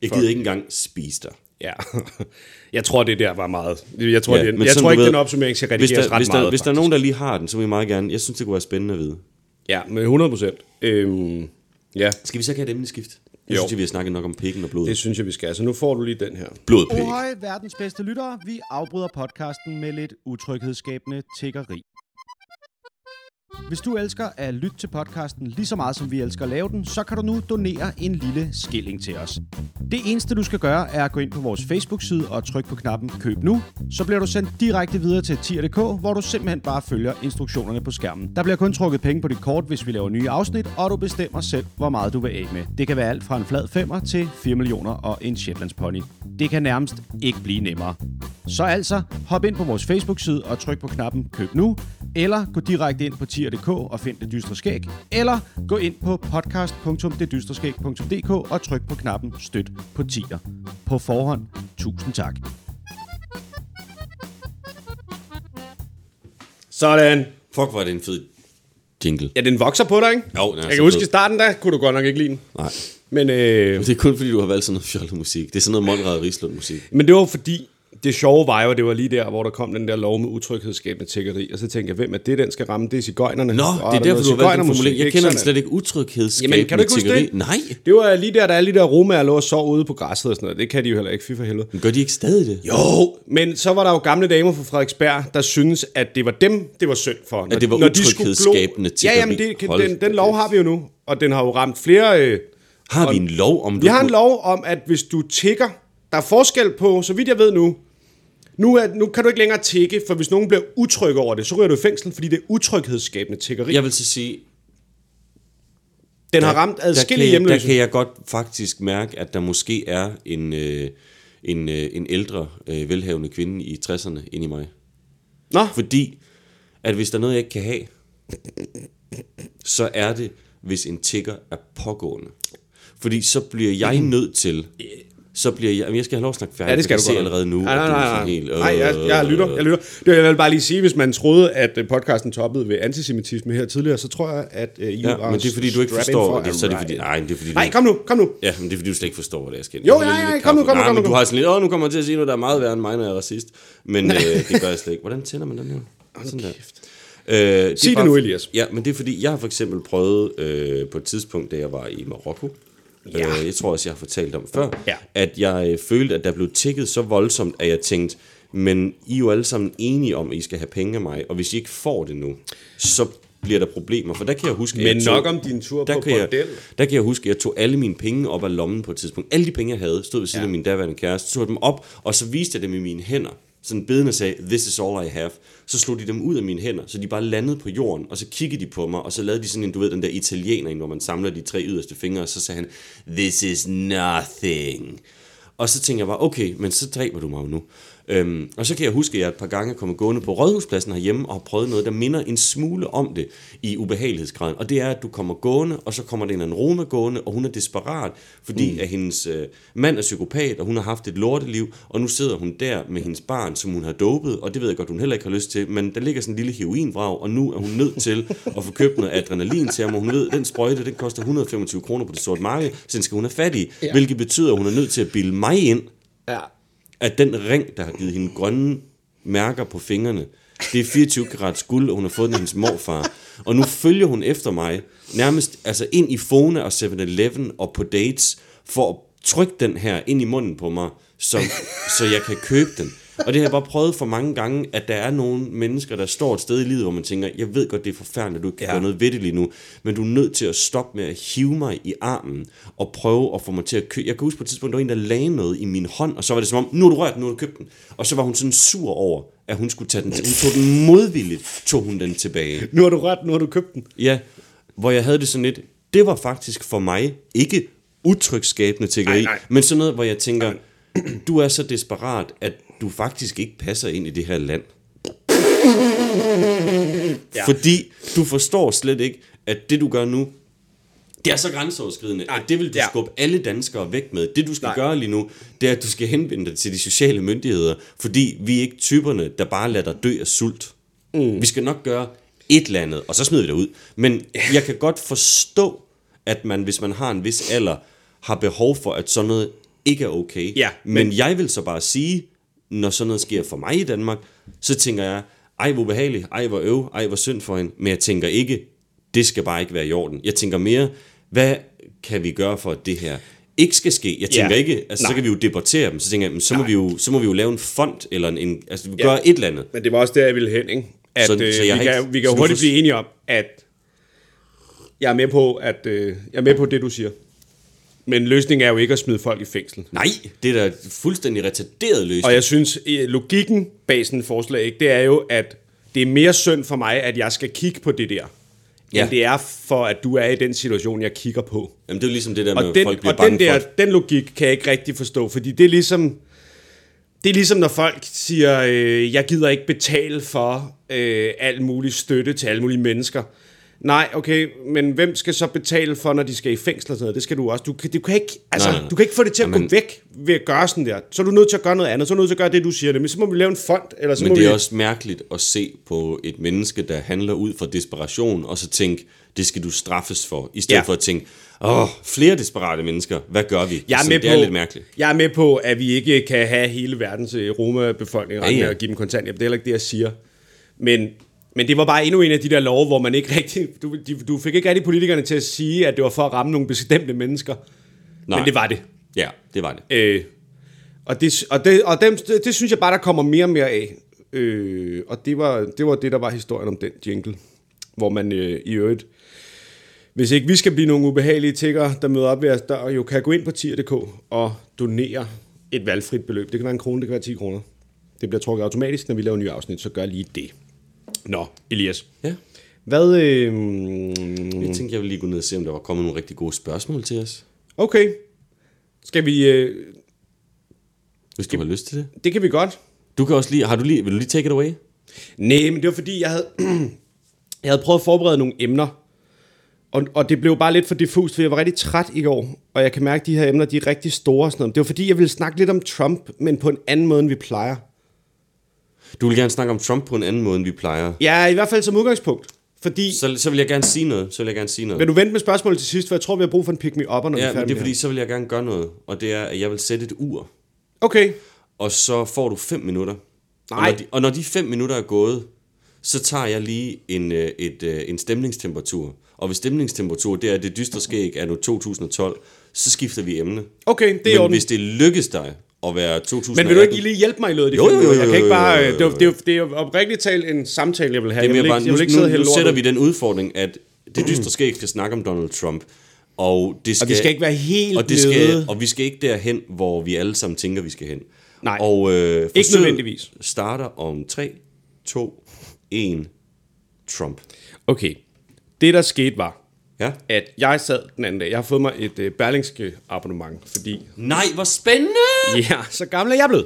jeg gider ikke engang spise dig. Ja, jeg tror, det der var meget... Jeg tror, Ja, ja, det, jeg tror ikke, ved, den opsummering skal Hvis redigeres der, ret hvis, meget. der, hvis der er nogen, der lige har den, så vil jeg meget gerne, jeg synes, det kunne være spændende at vide. Ja, med 100 procent. Øhm, ja, Skal vi så ikke have et emneskift? Jeg Jo. synes, at vi har snakket nok om pikken og blodet. det synes jeg, vi skal. Så nu får du lige den her. Blodpæk. Ohøj, verdens bedste lyttere. Vi afbryder podcasten med lidt utryghedsskabende tiggeri. Hvis du elsker at lytte til podcasten lige så meget, som vi elsker at lave den, så kan du nu donere en lille skilling til os. Det eneste, du skal gøre, er at gå ind på vores Facebook-side og trykke på knappen Køb nu. Så bliver du sendt direkte videre til tier.dk, hvor du simpelthen bare følger instruktionerne på skærmen. Der bliver kun trukket penge på dit kort, hvis vi laver nye afsnit, og du bestemmer selv, hvor meget du vil af med. Det kan være alt fra en flad femmer til 4 millioner og en Shetlands pony. Det kan nærmest ikke blive nemmere. Så altså, hop ind på vores Facebook-side og tryk på knappen Køb nu, eller gå direkte ind på tier.dk og find Det Dystre Skæg, eller gå ind på podcast.detdystreskæg.dk og tryk på knappen Støt på tier. På forhånd, tusind tak. Sådan. Fuck, hvor er det en fed jingle. Ja, den vokser på dig, ikke? Jo, den er Jeg så kan huske fed. i starten, der kunne du godt nok ikke lide den. Nej. Men, øh, Det er kun fordi, du har valgt sådan noget fjollet musik. Det er sådan noget Monrad Rislund musik. men det var fordi, det sjove var jo, at det var lige der, hvor der kom den der lov med utryghedsskabende tiggeri. Og så tænkte jeg, hvem er det, den skal ramme? Det er cigøjnerne. Nå, det er der derfor, du har valgt den formulering. Jeg kender Sådan slet ikke utryghedsskabende Jamen, kan du ikke huske tiggeri. det? Nej. Det var lige der, der er lige der romaer lå og sov ude på græsset og sådan noget. Det kan de jo heller ikke, fy for helvede. Men gør de ikke stadig det? Jo, men så var der jo gamle damer fra Frederiksberg, der synes at det var dem, det var synd for. Når, det var når de utryghedsskabende glo- Ja, jamen, det, tiggeri. den, den lov har vi jo nu, og den har jo ramt flere... Øh, Har vi en lov om, vi du har en lov om, at hvis du tigger, der er forskel på, så vidt jeg ved nu, nu, er, nu kan du ikke længere tigge, for hvis nogen bliver utryg over det, så ryger du i fængsel, fordi det er utryghedsskabende tiggeri. Jeg vil så sige, Den har ramt der adskillige jeg, der hjemløse. kan jeg godt faktisk mærke, at der måske er en, øh, en, øh, en ældre, øh, velhavende kvinde i 60'erne inde i mig. Nå, Fordi, at hvis der er noget, jeg ikke kan have, så er det, hvis en tigger er pågående. Fordi så bliver jeg nødt til så bliver jeg... Jeg skal have lov at snakke færdigt. Ja, det skal du se allerede nu. Nej, nej, nej, nej. helt, nej jeg, jeg lytter, jeg lytter. Det jeg vil bare lige sige, hvis man troede, at øh, podcasten toppede ved antisemitisme her tidligere, så tror jeg, at uh, you Ja, men det er fordi, du ikke forstår, for det, så er det fordi, nej, det er fordi, du, Nej, kom nu, kom nu. Ja, men det er fordi, du slet ikke forstår, hvad det jeg skal. Jo, nej, nej, kom nu, kom nu, kom nu. du har sådan lidt, åh, nu kommer jeg til at sige noget, der er meget værre end mig, når jeg er racist. Men øh, det gør jeg slet ikke. Hvordan tænder man den her? Sådan der. Øh, det Sig det bare- nu, Elias. Ja, men det er fordi, jeg har for eksempel prøvet øh, på et tidspunkt, da jeg var i Marokko, Ja. øh, jeg tror også, jeg har fortalt om før, Ja. at jeg øh, følte, at der blev tækket så voldsomt, at jeg tænkte, men I er jo alle sammen enige om, at I skal have penge af mig, og hvis I ikke får det nu, så bliver der problemer. For der kan jeg huske, Men jeg tog, nok om din tur der på kan jeg, bordel. der kan jeg huske, at jeg tog alle mine penge op af lommen på et tidspunkt. Alle de penge, jeg havde, stod ved siden Ja. af min daværende kæreste, tog dem op, og så viste jeg dem i mine hænder. Sådan bedende sagde, this is all I have. Så slog de dem ud af mine hænder, så de bare landede på jorden, og så kiggede de på mig, og så lavede de sådan en, du ved, den der italiener, hvor man samler de tre yderste fingre, og så sagde han, this is nothing. Og så tænkte jeg bare, okay, men så dræber du mig jo nu. Øhm, og så kan jeg huske, at jeg et par gange er kommet gående på Rådhuspladsen herhjemme og har prøvet noget, der minder en smule om det i ubehagelighedsgraden. Og det er, at du kommer gående, og så kommer der en anden Roma gående, og hun er desperat, fordi mm. at hendes øh, mand er psykopat, og hun har haft et lorteliv, og nu sidder hun der med hendes barn, som hun har dopet, og det ved jeg godt, hun heller ikke har lyst til, men der ligger sådan en lille heroinvrag, og nu er hun nødt til at få købt noget adrenalin til ham, og hun ved, at den sprøjte, den koster 125 kroner på det sorte marked, så den skal hun have fat i, ja. hvilket betyder, at hun er nødt til at bilde mig ind, Ja at den ring, der har givet hende grønne mærker på fingrene, det er 24 karat guld, og hun har fået den af hendes morfar. Og nu følger hun efter mig, nærmest altså ind i Fona og 7-Eleven og på dates, for at trykke den her ind i munden på mig, så, så jeg kan købe den. Og det har jeg bare prøvet for mange gange, at der er nogle mennesker, der står et sted i livet, hvor man tænker, jeg ved godt, det er forfærdeligt, at du ikke kan Ja. gøre noget ved det lige nu, men du er nødt til at stoppe med at hive mig i armen og prøve at få mig til at købe. Jeg kan huske på et tidspunkt, der var en, der lagde noget i min hånd, og så var det som om, nu har du rørt den, nu har du købt den. Og så var hun sådan sur over, at hun skulle tage den til. Hun tog den modvilligt, tog hun den tilbage. Nu har du ret, nu har du købt den. Ja, hvor jeg havde det sådan lidt, det var faktisk for mig ikke utrygsskabende tiggeri, men sådan noget, hvor jeg tænker, du er så desperat, at du faktisk ikke passer ind i det her land. ja. Fordi du forstår slet ikke, at det du gør nu, det er så grænseoverskridende, at det vil du ja. skubbe alle danskere væk med. Det du skal Nej. Nej. gøre lige nu, det er, at du skal henvende dig til de sociale myndigheder, fordi vi er ikke typerne, der bare lader dig dø af sult. Mm. Vi skal nok gøre et eller andet, og så smider vi det ud. Men jeg kan godt forstå, at man, hvis man har en vis alder, har behov for, at sådan noget ikke er okay. Ja, men- men jeg vil så bare sige, når sådan noget sker for mig i Danmark, så tænker jeg, ej hvor behageligt, ej hvor øv, ej hvor synd for hende. Men jeg tænker ikke, det skal bare ikke være i orden. Jeg tænker mere, hvad kan vi gøre for, at det her ikke skal ske? Jeg tænker Ja. ikke, altså Nej. så kan vi jo deportere dem, så tænker jeg, men så må, Nej. vi jo, så må vi jo lave en fond, eller en, en altså vi Ja. gør et eller andet. Men det var også der, jeg ville hen, ikke? At Så- øh, så jeg vi, kan, ikke- vi kan hurtigt blive enige om, at jeg er med på, at øh, jeg er med på det, du siger. Men løsningen er jo ikke at smide folk i fængsel. Nej, det er da fuldstændig retarderet løsning. Og jeg synes, logikken bag sådan et forslag, ikke, det er jo, at det er mere synd for mig, at jeg skal kigge på det der, ja. End det er for, at du er i den situation, jeg kigger på. Jamen det er jo ligesom det der med, Og at den, folk bliver og bange den, der, for, den logik kan jeg ikke rigtig forstå, fordi det er ligesom, det er ligesom når folk siger, øh, jeg gider ikke betale for øh, al mulig støtte til alle mulige mennesker. Nej, okay, men hvem skal så betale for, når de skal i fængsel og sådan noget? Det skal du også. Du, kan- du, kan, ikke, altså, Nej, nej. du kan ikke få det til at Jamen- gå væk ved at gøre sådan der. Så er du nødt til at gøre noget andet. Så er du nødt til at gøre det, du siger. Men så må vi lave en fond, eller så Men må det vi... er også mærkeligt at se på et menneske, der handler ud fra desperation, og så tænke, det skal du straffes for, i stedet Ja. for at tænke, åh, flere desperate mennesker, hvad gør vi? Jeg er, Altså, med det på, er lidt mærkeligt. jeg er med på, at vi ikke kan have hele verdens øh, Roma-befolkning ja. ja. og give dem kontanthjælp. Det er heller ikke det, jeg siger. Men, men det var bare endnu en af de der love, hvor man ikke rigtig... Du, de, du fik ikke rigtig politikerne til at sige, at det var for at ramme nogle bestemte mennesker. Nej. Men det var det. Ja, det var det. Øh, og det, og, det, og dem, det, det synes jeg bare, der kommer mere og mere af. Øh, og det var, det var det, der var historien om den jingle. Hvor man øh, i øvrigt... Hvis ikke vi skal blive nogle ubehagelige tiggere, der møder op ved os dør, jo kan gå ind på tier.dk og donere et valgfrit beløb. Det kan være en krone, det kan være 10 kroner. Det bliver trukket automatisk, når vi laver nye afsnit, så gør lige det. Nå, Elias. Ja. Hvad... Øh, Jeg tænkte, jeg ville lige gå ned og se, om der var kommet nogle rigtig gode spørgsmål til os. okay. Skal vi... Øh, Hvis du har lyst til det. det kan vi godt. Du kan også lige, har du lige, vil du lige take it away? Nej, men det var fordi, jeg havde, jeg havde prøvet at forberede nogle emner, Og, og det blev bare lidt for diffust, for jeg var rigtig træt i går, og jeg kan mærke, at de her emner, de er rigtig store og sådan noget. Det var fordi, jeg ville snakke lidt om Trump, men på en anden måde, end vi plejer. Du vil gerne snakke om Trump på en anden måde, end vi plejer. Ja, i hvert fald som udgangspunkt. Fordi, Så, så vil jeg gerne sige noget. Så vil jeg gerne sige noget. vil du vente med spørgsmålet til sidst, for jeg tror, vi har brug for en pick-me-upper, når vi er Ja, færdige men det er fordi, så vil jeg gerne gøre noget. Og det er, at jeg vil sætte et ur. her. Okay. Og så får du 5 minutter. Nej. Og når, de, og når de 5 minutter er gået, så tager jeg lige en, øh, et, øh, en stemningstemperatur. Og hvis stemningstemperatur, det er det dystre skæg af nu 2012, så skifter vi emne. Okay, det er Men orden. hvis det lykkes dig at være 2018... Men vil du ikke lige hjælpe mig i løbet af de Jo, jo, jo, minutter? Jeg kan jo, ikke jo, bare... jo, jo, Det er jo- jo. det er jo- det er jo oprigtigt talt en samtale, jeg vil have. Det er Jeg vil mere ikke, bare, jeg vil ikke nu, sidde nu, nu sætter vi den udfordring, at det dystre skæg skal snakke om Donald Trump. Og det skal, Og det skal ikke være helt og, det skal, og vi skal ikke derhen, hvor vi alle sammen tænker, vi skal hen. Nej. og, øh, Ikke nødvendigvis. starter om 3, 2, 1, Trump. Okay. Det, der skete, var, Ja? at jeg sad den anden dag. Jeg har fået mig et uh, Berlingske abonnement, fordi... Nej, hvor spændende! Ja, så gammel er jeg blevet.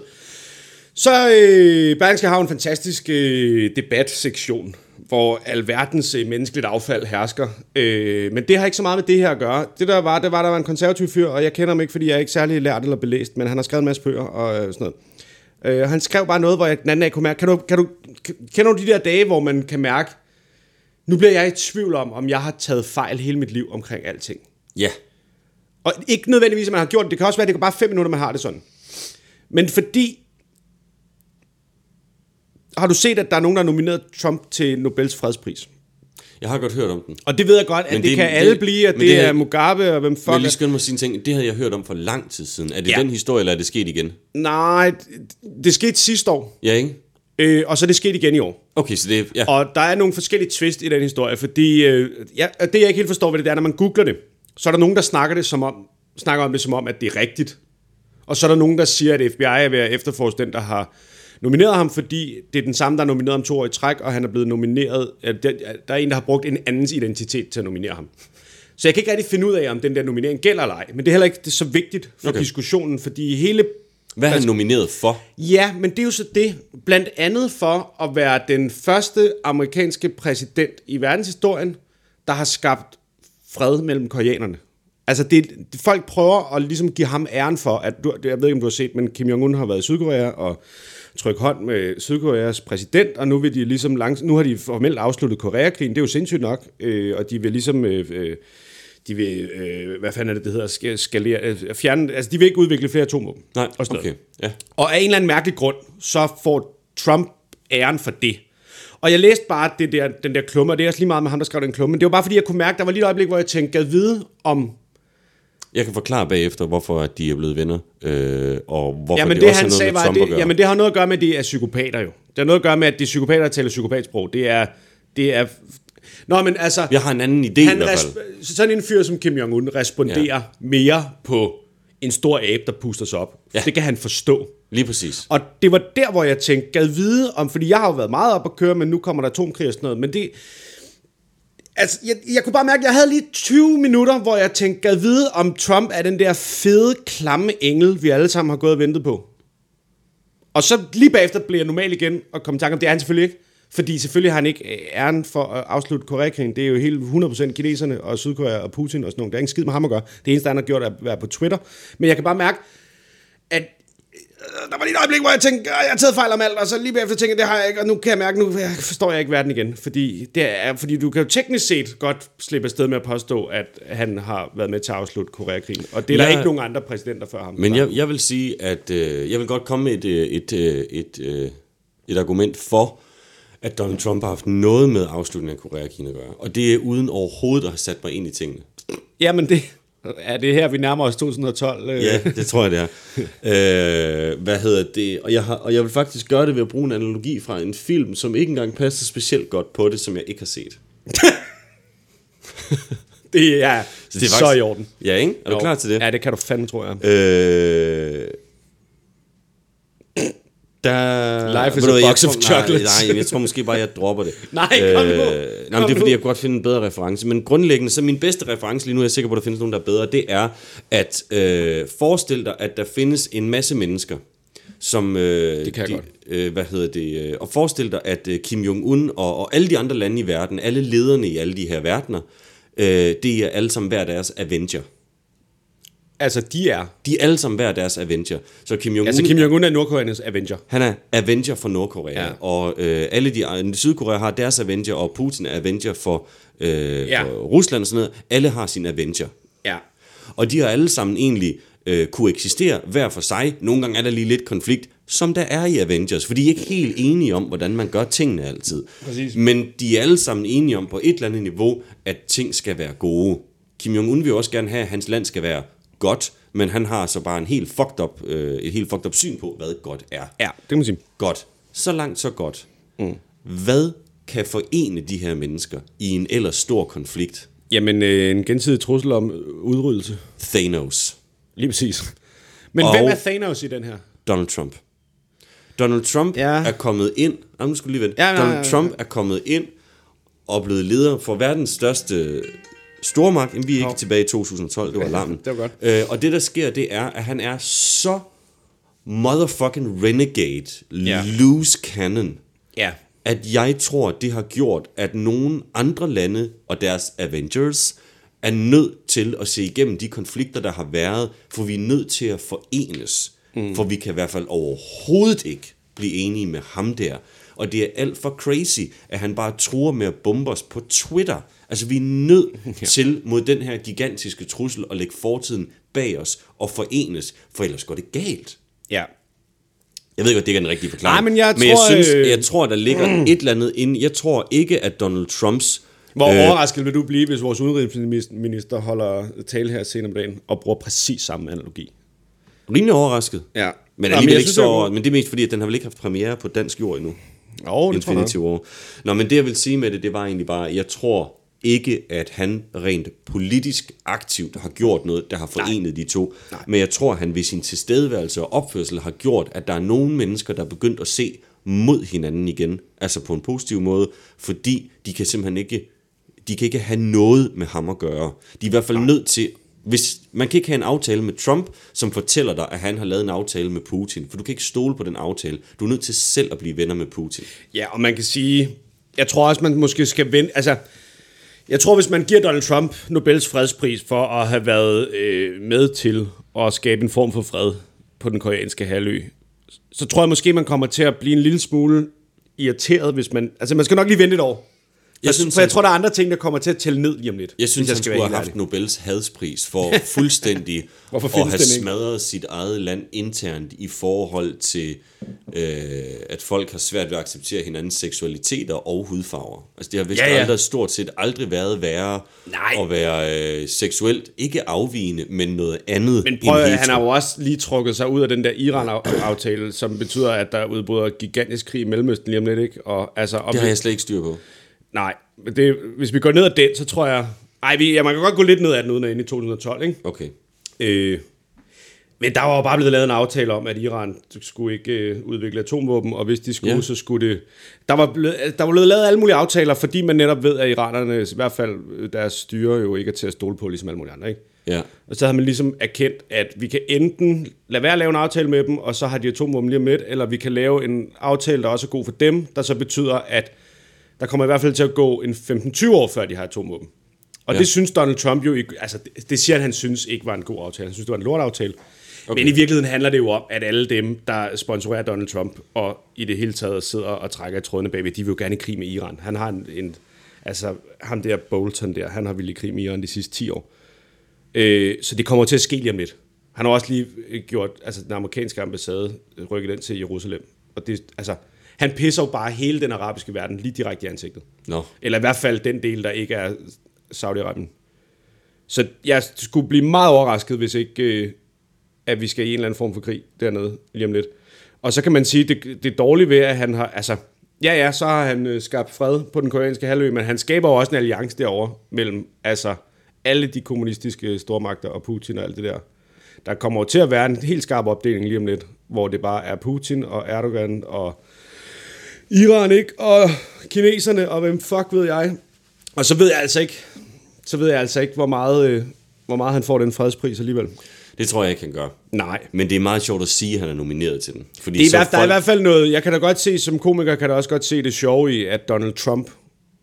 Så øh, Berlingske har en fantastisk øh, debatsektion, hvor alverdens øh, menneskeligt affald hersker. Øh, men det har ikke så meget med det her at gøre. Det der var, det var, der var en konservativ fyr, og jeg kender ham ikke, fordi jeg er ikke særlig lært eller belæst, men han har skrevet en masse bøger og øh, sådan noget. Øh, han skrev bare noget, hvor jeg den anden dag kunne mærke, kan du, kan du, kender du de der dage, hvor man kan mærke, nu bliver jeg i tvivl om, om jeg har taget fejl hele mit liv omkring alting. Ja. Og ikke nødvendigvis, at man har gjort det. Det kan også være, at det går bare fem minutter, man har det sådan. Men fordi... Har du set, at der er nogen, der har nomineret Trump til Nobels fredspris? Jeg har godt hørt om den. Og det ved jeg godt, at Men det, det- kan det- alle blive, at men det, det er- Mugabe, og hvem fuck... vil lige skynde mig en ting. Det havde jeg hørt om for lang tid siden. Er det Ja. den historie, eller er det sket igen? Nej, det- det skete sidste år, Ja, ikke? Øh, og så er det sket igen i år. Okay, så det er... Ja. Og der er nogle forskellige twist i den historie, fordi øh, ja, det, jeg ikke helt forstår ved det, det er, når man googler det, så er der nogen, der snakker, det som om, snakker om det som om, at det er rigtigt. Og så er der nogen, der siger, at FBI er ved at efterforske den, der har nomineret ham, fordi det er den samme, der har nomineret ham to år i træk, og han er blevet nomineret... Der, der er en, der har brugt en andens identitet til at nominere ham. Så jeg kan ikke rigtig finde ud af, om den der nominering gælder eller ej. Men det er heller ikke det er så vigtigt for okay. diskussionen, fordi hele Hvad er han nomineret for? Ja, men det er jo så det. Blandt andet for at være den første amerikanske præsident i verdenshistorien, der har skabt fred mellem koreanerne. Altså, det, det, folk prøver at ligesom give ham æren for, at du, jeg ved ikke, om du har set, men Kim Jong-un har været i Sydkorea og trykke hånd med Sydkoreas præsident, og nu vil de ligesom langs, nu har de formelt afsluttet Koreakrigen, det er jo sindssygt nok, øh, og de vil ligesom, øh, øh, de vil, øh, hvad fanden er det, det hedder, Ska- skalere, øh, fjerne, altså de vil ikke udvikle flere atomvåben. Nej, og okay. Ja. Og af en eller anden mærkelig grund, så får Trump æren for det. Og jeg læste bare det der, den der klumme, og det er også lige meget med ham, der skrev den klumme, men det var bare fordi, jeg kunne mærke, der var lige et øjeblik, hvor jeg tænkte, gad vide om... Jeg kan forklare bagefter, hvorfor at de er blevet venner, øh, og hvorfor Jamen det, det, også han har noget sagde med Trump at det, gøre. jamen det har noget at gøre med, at det er psykopater jo. Det har noget at gøre med, at det er psykopater, der taler psykopatsprog. Det er... Det er Nå, men altså... Jeg har en anden idé han i hvert fald. sådan en fyr som Kim Jong-un responderer ja. mere på en stor abe, der puster sig op. Ja. Det kan han forstå. Lige præcis. Og det var der, hvor jeg tænkte, gad vide om, fordi jeg har jo været meget op at køre, men nu kommer der atomkrig og sådan noget, men det, altså, jeg, jeg kunne bare mærke, at jeg havde lige 20 minutter, hvor jeg tænkte, gad vide om Trump er den der fede, klamme engel, vi alle sammen har gået og ventet på. Og så lige bagefter blev jeg normal igen, og kom i tanke om, det er han selvfølgelig ikke. Fordi selvfølgelig har han ikke øh, æren for at afslutte Koreakrigen. Det er jo helt 100% kineserne og Sydkorea og Putin og sådan noget. Det er ikke skid med ham at gøre. Det eneste, han har gjort, er at være på Twitter. Men jeg kan bare mærke, at øh, der var lige et øjeblik, hvor jeg tænkte, "Øh, jeg har taget fejl om alt, og så lige bagefter tænkte jeg, det har jeg ikke, og nu kan jeg mærke, nu jeg forstår jeg ikke verden igen. Fordi, det er, fordi du kan jo teknisk set godt slippe afsted med at påstå, at han har været med til at afslutte Koreakrigen. Og det er ja. Der ikke nogen andre præsidenter før ham. Men der jeg, jeg vil sige, at øh, jeg vil godt komme med et, øh, et, øh, et, øh, et argument for, at Donald Trump har haft noget med afslutningen af Koreakrigen at gøre. Og det er uden overhovedet at have sat mig ind i tingene. Jamen det, er det her, vi nærmer os 2012? Øh? Ja, det tror jeg, det er. Øh, hvad hedder det? Og jeg, har, og jeg vil faktisk gøre det ved at bruge en analogi fra en film, som ikke engang passer specielt godt på det, som jeg ikke har set. Det er, Så det er så i orden. Ja, ikke? Er du Jo. klar til det? Ja, det kan du fandme, tror jeg. Øh, der... Life is du a box of chocolates. Nej, nej, jeg tror måske bare, jeg dropper det. Nej, kom nu. nej, men det er fordi, jeg godt finde en bedre reference. Men grundlæggende, så min bedste reference lige nu, er jeg sikker på, at der findes nogen, der er bedre, det er, at øh, forestil dig, at der findes en masse mennesker, som... Øh, Det kan de, godt. Øh, hvad hedder det? Øh, og forestil dig, at øh, Kim Jong-un og, og alle de andre lande i verden, alle lederne i alle de her verdener, øh, det er alle sammen hver deres Avenger. Altså, de er. De er alle sammen hver deres Avenger. Så Kim Jong-un Altså, Kim Jong-un er Nordkoreanernes Avenger. Han er Avenger for Nordkorea, Ja. og øh, alle de andre, Sydkorea har deres Avenger, og Putin er Avenger for, øh, Ja. ja. for Rusland og sådan noget. Alle har sin Avenger. Ja. Og de har alle sammen egentlig øh, kunne eksistere hver for sig. Nogle gange er der lige lidt konflikt, som der er i Avengers, for de er ikke helt enige om, hvordan man gør tingene altid. Præcis. Men de er alle sammen enige om på et eller andet niveau, at ting skal være gode. Kim Jong-un vil også gerne have, at hans land skal være godt, men han har så bare en helt fucked up, øh, et helt fucked up syn på, hvad godt er. Ja, det kan man sige. Godt. Så langt, så godt. Mm. Hvad kan forene de her mennesker i en ellers stor konflikt? Jamen, øh, en gensidig trussel om udryddelse. Thanos. Lige præcis. Men Og- hvem er Thanos i den her? Donald Trump. Donald Trump Ja. er kommet ind... Jamen, nu skal du lige vente. Ja, ja, Donald ja. Trump er kommet ind og blevet leder for verdens største stormagt. Jamen, vi er ikke Hov. tilbage i 2012, det var alarmen. Det var godt. Øh, og det, der sker, det er, at han er så motherfucking renegade, Ja. loose cannon, Ja. at jeg tror, det har gjort, at nogle andre lande og deres Avengers er nødt til at se igennem de konflikter, der har været, for vi er nødt til at forenes. Mm. For vi kan i hvert fald overhovedet ikke blive enige med ham der. Og det er alt for crazy, at han bare truer med at bombe os på Twitter. Altså, vi er nødt ja. til mod den her gigantiske trussel at lægge fortiden bag os og forenes, for ellers går det galt. Ja. Jeg ved godt, det ikke er den rigtige forklaring. Nej, men jeg men jeg tror, synes, øh, jeg tror, der ligger et eller andet inde. Jeg tror ikke, at Donald Trumps... Hvor Øh. overrasket vil du blive, hvis vores udenrigsminister holder tale her senere på dagen og bruger præcis samme analogi? Rimelig overrasket. Ja. Men Nå, jeg ikke synes, så... godt. Men det er mest fordi, at den har vel ikke haft premiere på dansk jord endnu. Jo, det tror jeg. Infinity War. Nå, men det jeg vil sige med det, det var egentlig bare, jeg tror ikke, at han rent politisk aktivt har gjort noget, der har forenet Nej. de to. Nej. Men jeg tror, at han ved sin tilstedeværelse og opførsel har gjort, at der er nogle mennesker, der er begyndt at se mod hinanden igen. Altså på en positiv måde, fordi de kan simpelthen ikke, de kan ikke have noget med ham at gøre. De er i hvert fald nødt til hvis, man kan ikke have en aftale med Trump, som fortæller dig, at han har lavet en aftale med Putin. For du kan ikke stole på den aftale. Du er nødt til selv at blive venner med Putin. Ja, og man kan sige, jeg tror også, man måske skal vente, altså, jeg tror, hvis man giver Donald Trump Nobels fredspris for at have været øh, med til at skabe en form for fred på den koreanske halvø, så tror jeg måske, man kommer til at blive en lille smule irriteret, hvis man, altså man skal nok lige vente et år. Jeg, synes, synes, for jeg tror, der er andre ting, der kommer til at tælle ned lige om lidt. Jeg synes, han skal skulle have haft. Nobels hadspris for fuldstændig at have smadret sit eget land internt i forhold til, øh, at folk har svært ved at acceptere hinandens seksualiteter og hudfarver. Altså det har vist Ja, ja, aldrig stort set aldrig været værre Nej. at være øh, seksuelt, ikke afvigende, men noget andet Men prøv, end han har jo også lige trukket sig ud af den der Iran-aftale, som betyder, at der udbryder gigantisk krig i Mellemøsten lige om lidt, ikke? Og, altså, Det har jeg slet ikke styr på. Nej, men det, hvis vi går ned ad den, så tror jeg... Ej, vi, ja, man kan godt gå lidt ned ad den, uden at ende i 2012, ikke? Okay. Øh, men der var jo bare blevet lavet en aftale om, at Iran skulle ikke øh, udvikle atomvåben, og hvis de skulle, ja. Så skulle det... Der var, blevet, der var blevet lavet alle mulige aftaler, fordi man netop ved, at iranerne, i hvert fald øh, deres styre, jo ikke er til at stole på, ligesom alle mulige andre, ikke? Ja. Og så havde man ligesom erkendt, at vi kan enten lade være at lave en aftale med dem, og så har de atomvåben lige om lidt, eller vi kan lave en aftale, der også er god for dem, der så betyder, at der kommer i hvert fald til at gå en 15-20 år, før de har atomvåben. Og ja. Det synes Donald Trump jo ikke, altså det, det siger han, han synes ikke var en god aftale. Han synes, det var en lortaftale. Okay. Men i virkeligheden handler det jo om, at alle dem, der sponsorerer Donald Trump, og i det hele taget sidder og trækker i trådene bagved, de vil jo gerne i krig med Iran. Han har en, en altså ham der Bolton der, han har vildt i krig med Iran de sidste 10 år. Øh, så det kommer til at ske lige om lidt. Han har også lige øh, gjort, altså den amerikanske ambassade, øh, rykket den til Jerusalem. Og det, altså, han pisser jo bare hele den arabiske verden lige direkte i ansigtet. Nå. Eller i hvert fald den del, der ikke er Saudi-Arabien. Så jeg skulle blive meget overrasket, hvis ikke, øh, at vi skal i en eller anden form for krig dernede lige om lidt. Og så kan man sige, det, det er dårligt ved, at han har, altså, ja ja, så har han øh, skabt fred på den koreanske halvø, men han skaber jo også en alliance derovre mellem, altså, alle de kommunistiske stormagter og Putin og alt det der. Der kommer jo til at være en helt skarp opdeling lige om lidt, hvor det bare er Putin og Erdogan og Iran, ikke? Og kineserne, og hvem fuck ved jeg. Og så ved jeg altså ikke, så ved jeg altså ikke, hvor meget, øh, hvor meget han får den fredspris alligevel. Det tror jeg ikke, han gør. Nej. Men det er meget sjovt at sige, at han er nomineret til den. Fordi Det er i hvert, der er i folk- hvert fald noget, jeg kan da godt se, som komiker kan da også godt se det sjove i, at Donald Trump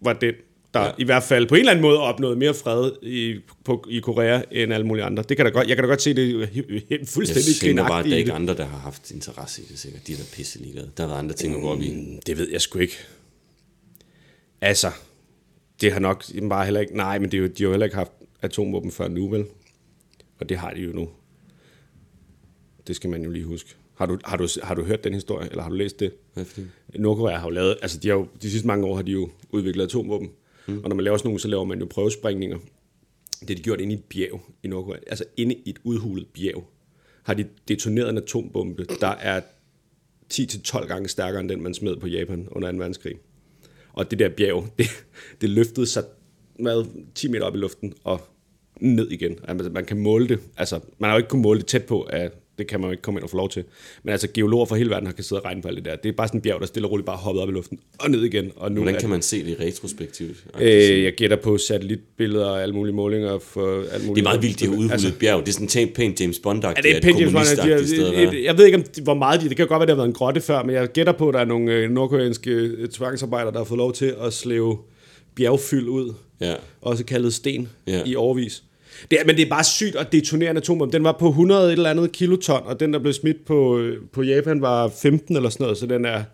var den, der ja. i hvert fald på en eller anden måde opnåede mere fred i, på, i Korea end alle mulige andre. Det kan da godt, jeg kan da godt se det er he- Jeg fuldstændig tænker bare, at der i ikke er andre, der har haft interesse i det sikkert. De er da pisse ligeglade. Der været andre ting at gå op i. Mm, Det ved jeg sgu ikke. Altså, det har nok bare heller ikke... Nej, men det er jo, de har jo heller ikke haft atomvåben før nu, vel? Og det har de jo nu. Det skal man jo lige huske. Har du, har du, har du hørt den historie, eller har du læst det? Nordkorea har jo lavet, altså de, har jo, de sidste mange år har de jo udviklet atomvåben, mm. og når man laver sådan nogle, så laver man jo prøvesprængninger. Det har de gjort inde i et bjerg i Nordkorea, altså inde i et udhulet bjerg, har de detoneret en atombombe, der er 10-12 gange stærkere end den, man smed på Japan under 2. verdenskrig. Og det der bjerg, det, det løftede sig hvad, 10 meter op i luften og ned igen. Altså, man kan måle det. Altså, man har jo ikke kunnet måle det tæt på, at det kan man jo ikke komme ind og få lov til. Men altså, geologer fra hele verden har kan sidde og regne på alt det der. Det er bare sådan en bjerg, der stille og roligt bare hoppet op i luften og ned igen. Og nu Hvordan er kan man se det retrospektivt? Øh, jeg gætter på satellitbilleder og alle mulige målinger for alt muligt. det er meget vildt, det er udhulet Altså, bjerg. Det er sådan en pænt James bond Ja, det er pænt, James Bond. De har- være. et- Jeg ved ikke, om, de- hvor meget de... Det kan godt være, det har været en grotte før, men jeg gætter på, at der er nogle øh, nordkoreanske øh, tvangsarbejdere, der har fået lov til at slæve bjergfyld ud. Ja. Også kaldet sten Ja. i overvis. Det er, men det er bare sygt at detonere en atombombe. Den var på 100 et eller andet kiloton, og den, der blev smidt på, øh, på Japan, var 15 eller sådan noget, så den er,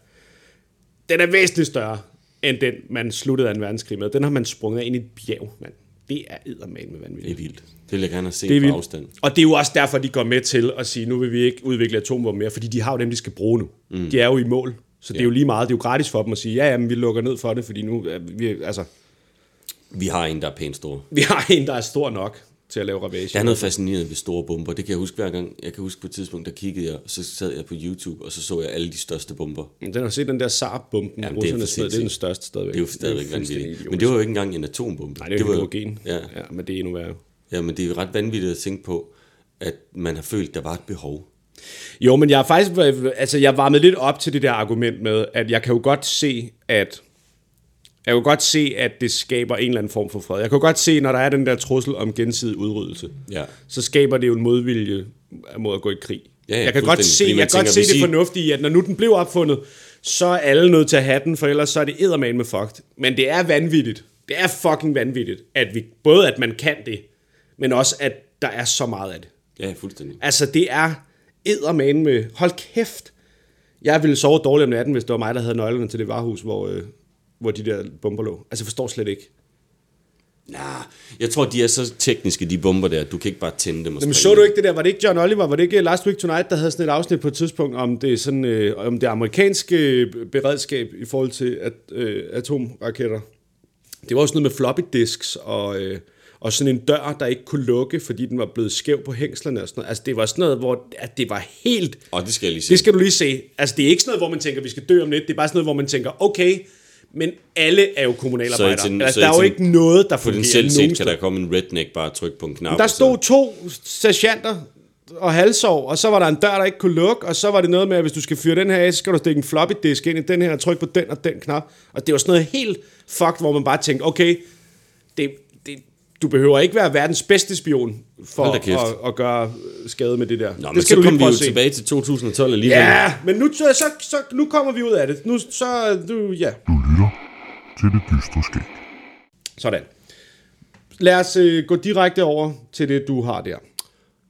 den er væsentligt større end den, man sluttede af en verdenskrig med. Den har man sprunget ind i et bjerg, mand. Det er eddermame med vanvittigt. Det er vildt. Det vil jeg gerne have set Det er på afstand. Og det er jo også derfor, de går med til at sige, nu vil vi ikke udvikle atomvåben mere, fordi de har jo dem, de skal bruge nu. Mm. De er jo i mål. Så det er jo lige meget. Det er jo gratis for dem at sige, ja, ja, men vi lukker ned for det, fordi nu vi, altså, Vi har en, der er pænt stor. vi har en, der er stor nok til at lave ravage. Der er noget fascinerende ved store bomber. Det kan jeg huske hver gang. Jeg kan huske på et tidspunkt, der kiggede jeg, så sad jeg på YouTube, og så så jeg alle de største bomber. Den har set den der SAR-bomben, Jamen, det er russerne smed, det er den største stadigvæk. Det er jo stadigvæk fuldstændig vanvittigt. Men det var jo ikke engang en atombombe. Nej, det er jo hydrogen. Ja. ja, men det er endnu værre. ja, men det er jo ret vanvittigt at tænke på, at man har følt, der var et behov. Jo, men jeg har faktisk, altså jeg varmet lidt op til det der argument med, at jeg kan jo godt se, at jeg kan godt se, at det skaber en eller anden form for fred. Jeg kan godt se, når der er den der trussel om gensidig udryddelse, Ja. så skaber det jo en modvilje mod at gå i krig. Ja, ja, jeg kan godt se, jeg kan godt tænker, se det I- fornuftige i, at når nu den blev opfundet, så er alle nødt til at have den, for ellers så er det eddermane med fucked. Men det er vanvittigt. Det er fucking vanvittigt, at vi, både at man kan det, men også at der er så meget af det. Ja, fuldstændig. Altså, det er eddermane med... Hold kæft! Jeg ville sove dårligt om natten, hvis det var mig, der havde nøglerne til det varehus, hvor, øh, hvor de der bomber lå. Altså, jeg forstår slet ikke. Nah, jeg tror, de er så tekniske, de bomber der. Du kan ikke bare tænde dem og Men springe så du ikke det der? Var det ikke John Oliver? Var det ikke Last Week Tonight, der havde sådan et afsnit på et tidspunkt om det, sådan, øh, om det amerikanske øh, beredskab i forhold til at, øh, atomraketter? Det var også noget med floppy disks og, øh, og sådan en dør, der ikke kunne lukke, fordi den var blevet skæv på hængslerne og sådan noget. Altså, det var sådan noget, hvor at det var helt Og det skal jeg lige se. Det skal du lige se. Altså, det er ikke sådan noget, hvor man tænker, vi skal dø om lidt. Det er bare sådan noget, hvor man tænker, okay, men alle er jo kommunalarbejdere. Så i den- altså, så der er jo ikke noget, der fungerer Potentielt set kan der komme en redneck bare trykke på en knap. Der stod to sergeanter og halsår, og så var der en dør, der ikke kunne lukke, og så var det noget med, at hvis du skal fyre den her af, så skal du stikke en floppy disk ind i den her, og trykke på den og den knap. Og det var sådan noget helt fucked, hvor man bare tænkte, okay, det, du behøver ikke være verdens bedste spion for at, at gøre skade med det der. Nå, det men så du lige kommer vi jo se. tilbage til 2012 alligevel. Ja, men nu, så, så, så, nu kommer vi ud af det. Nu, så, du, ja. Du lytter til det dystre skæg. Sådan. Lad os øh, gå direkte over til det, du har der.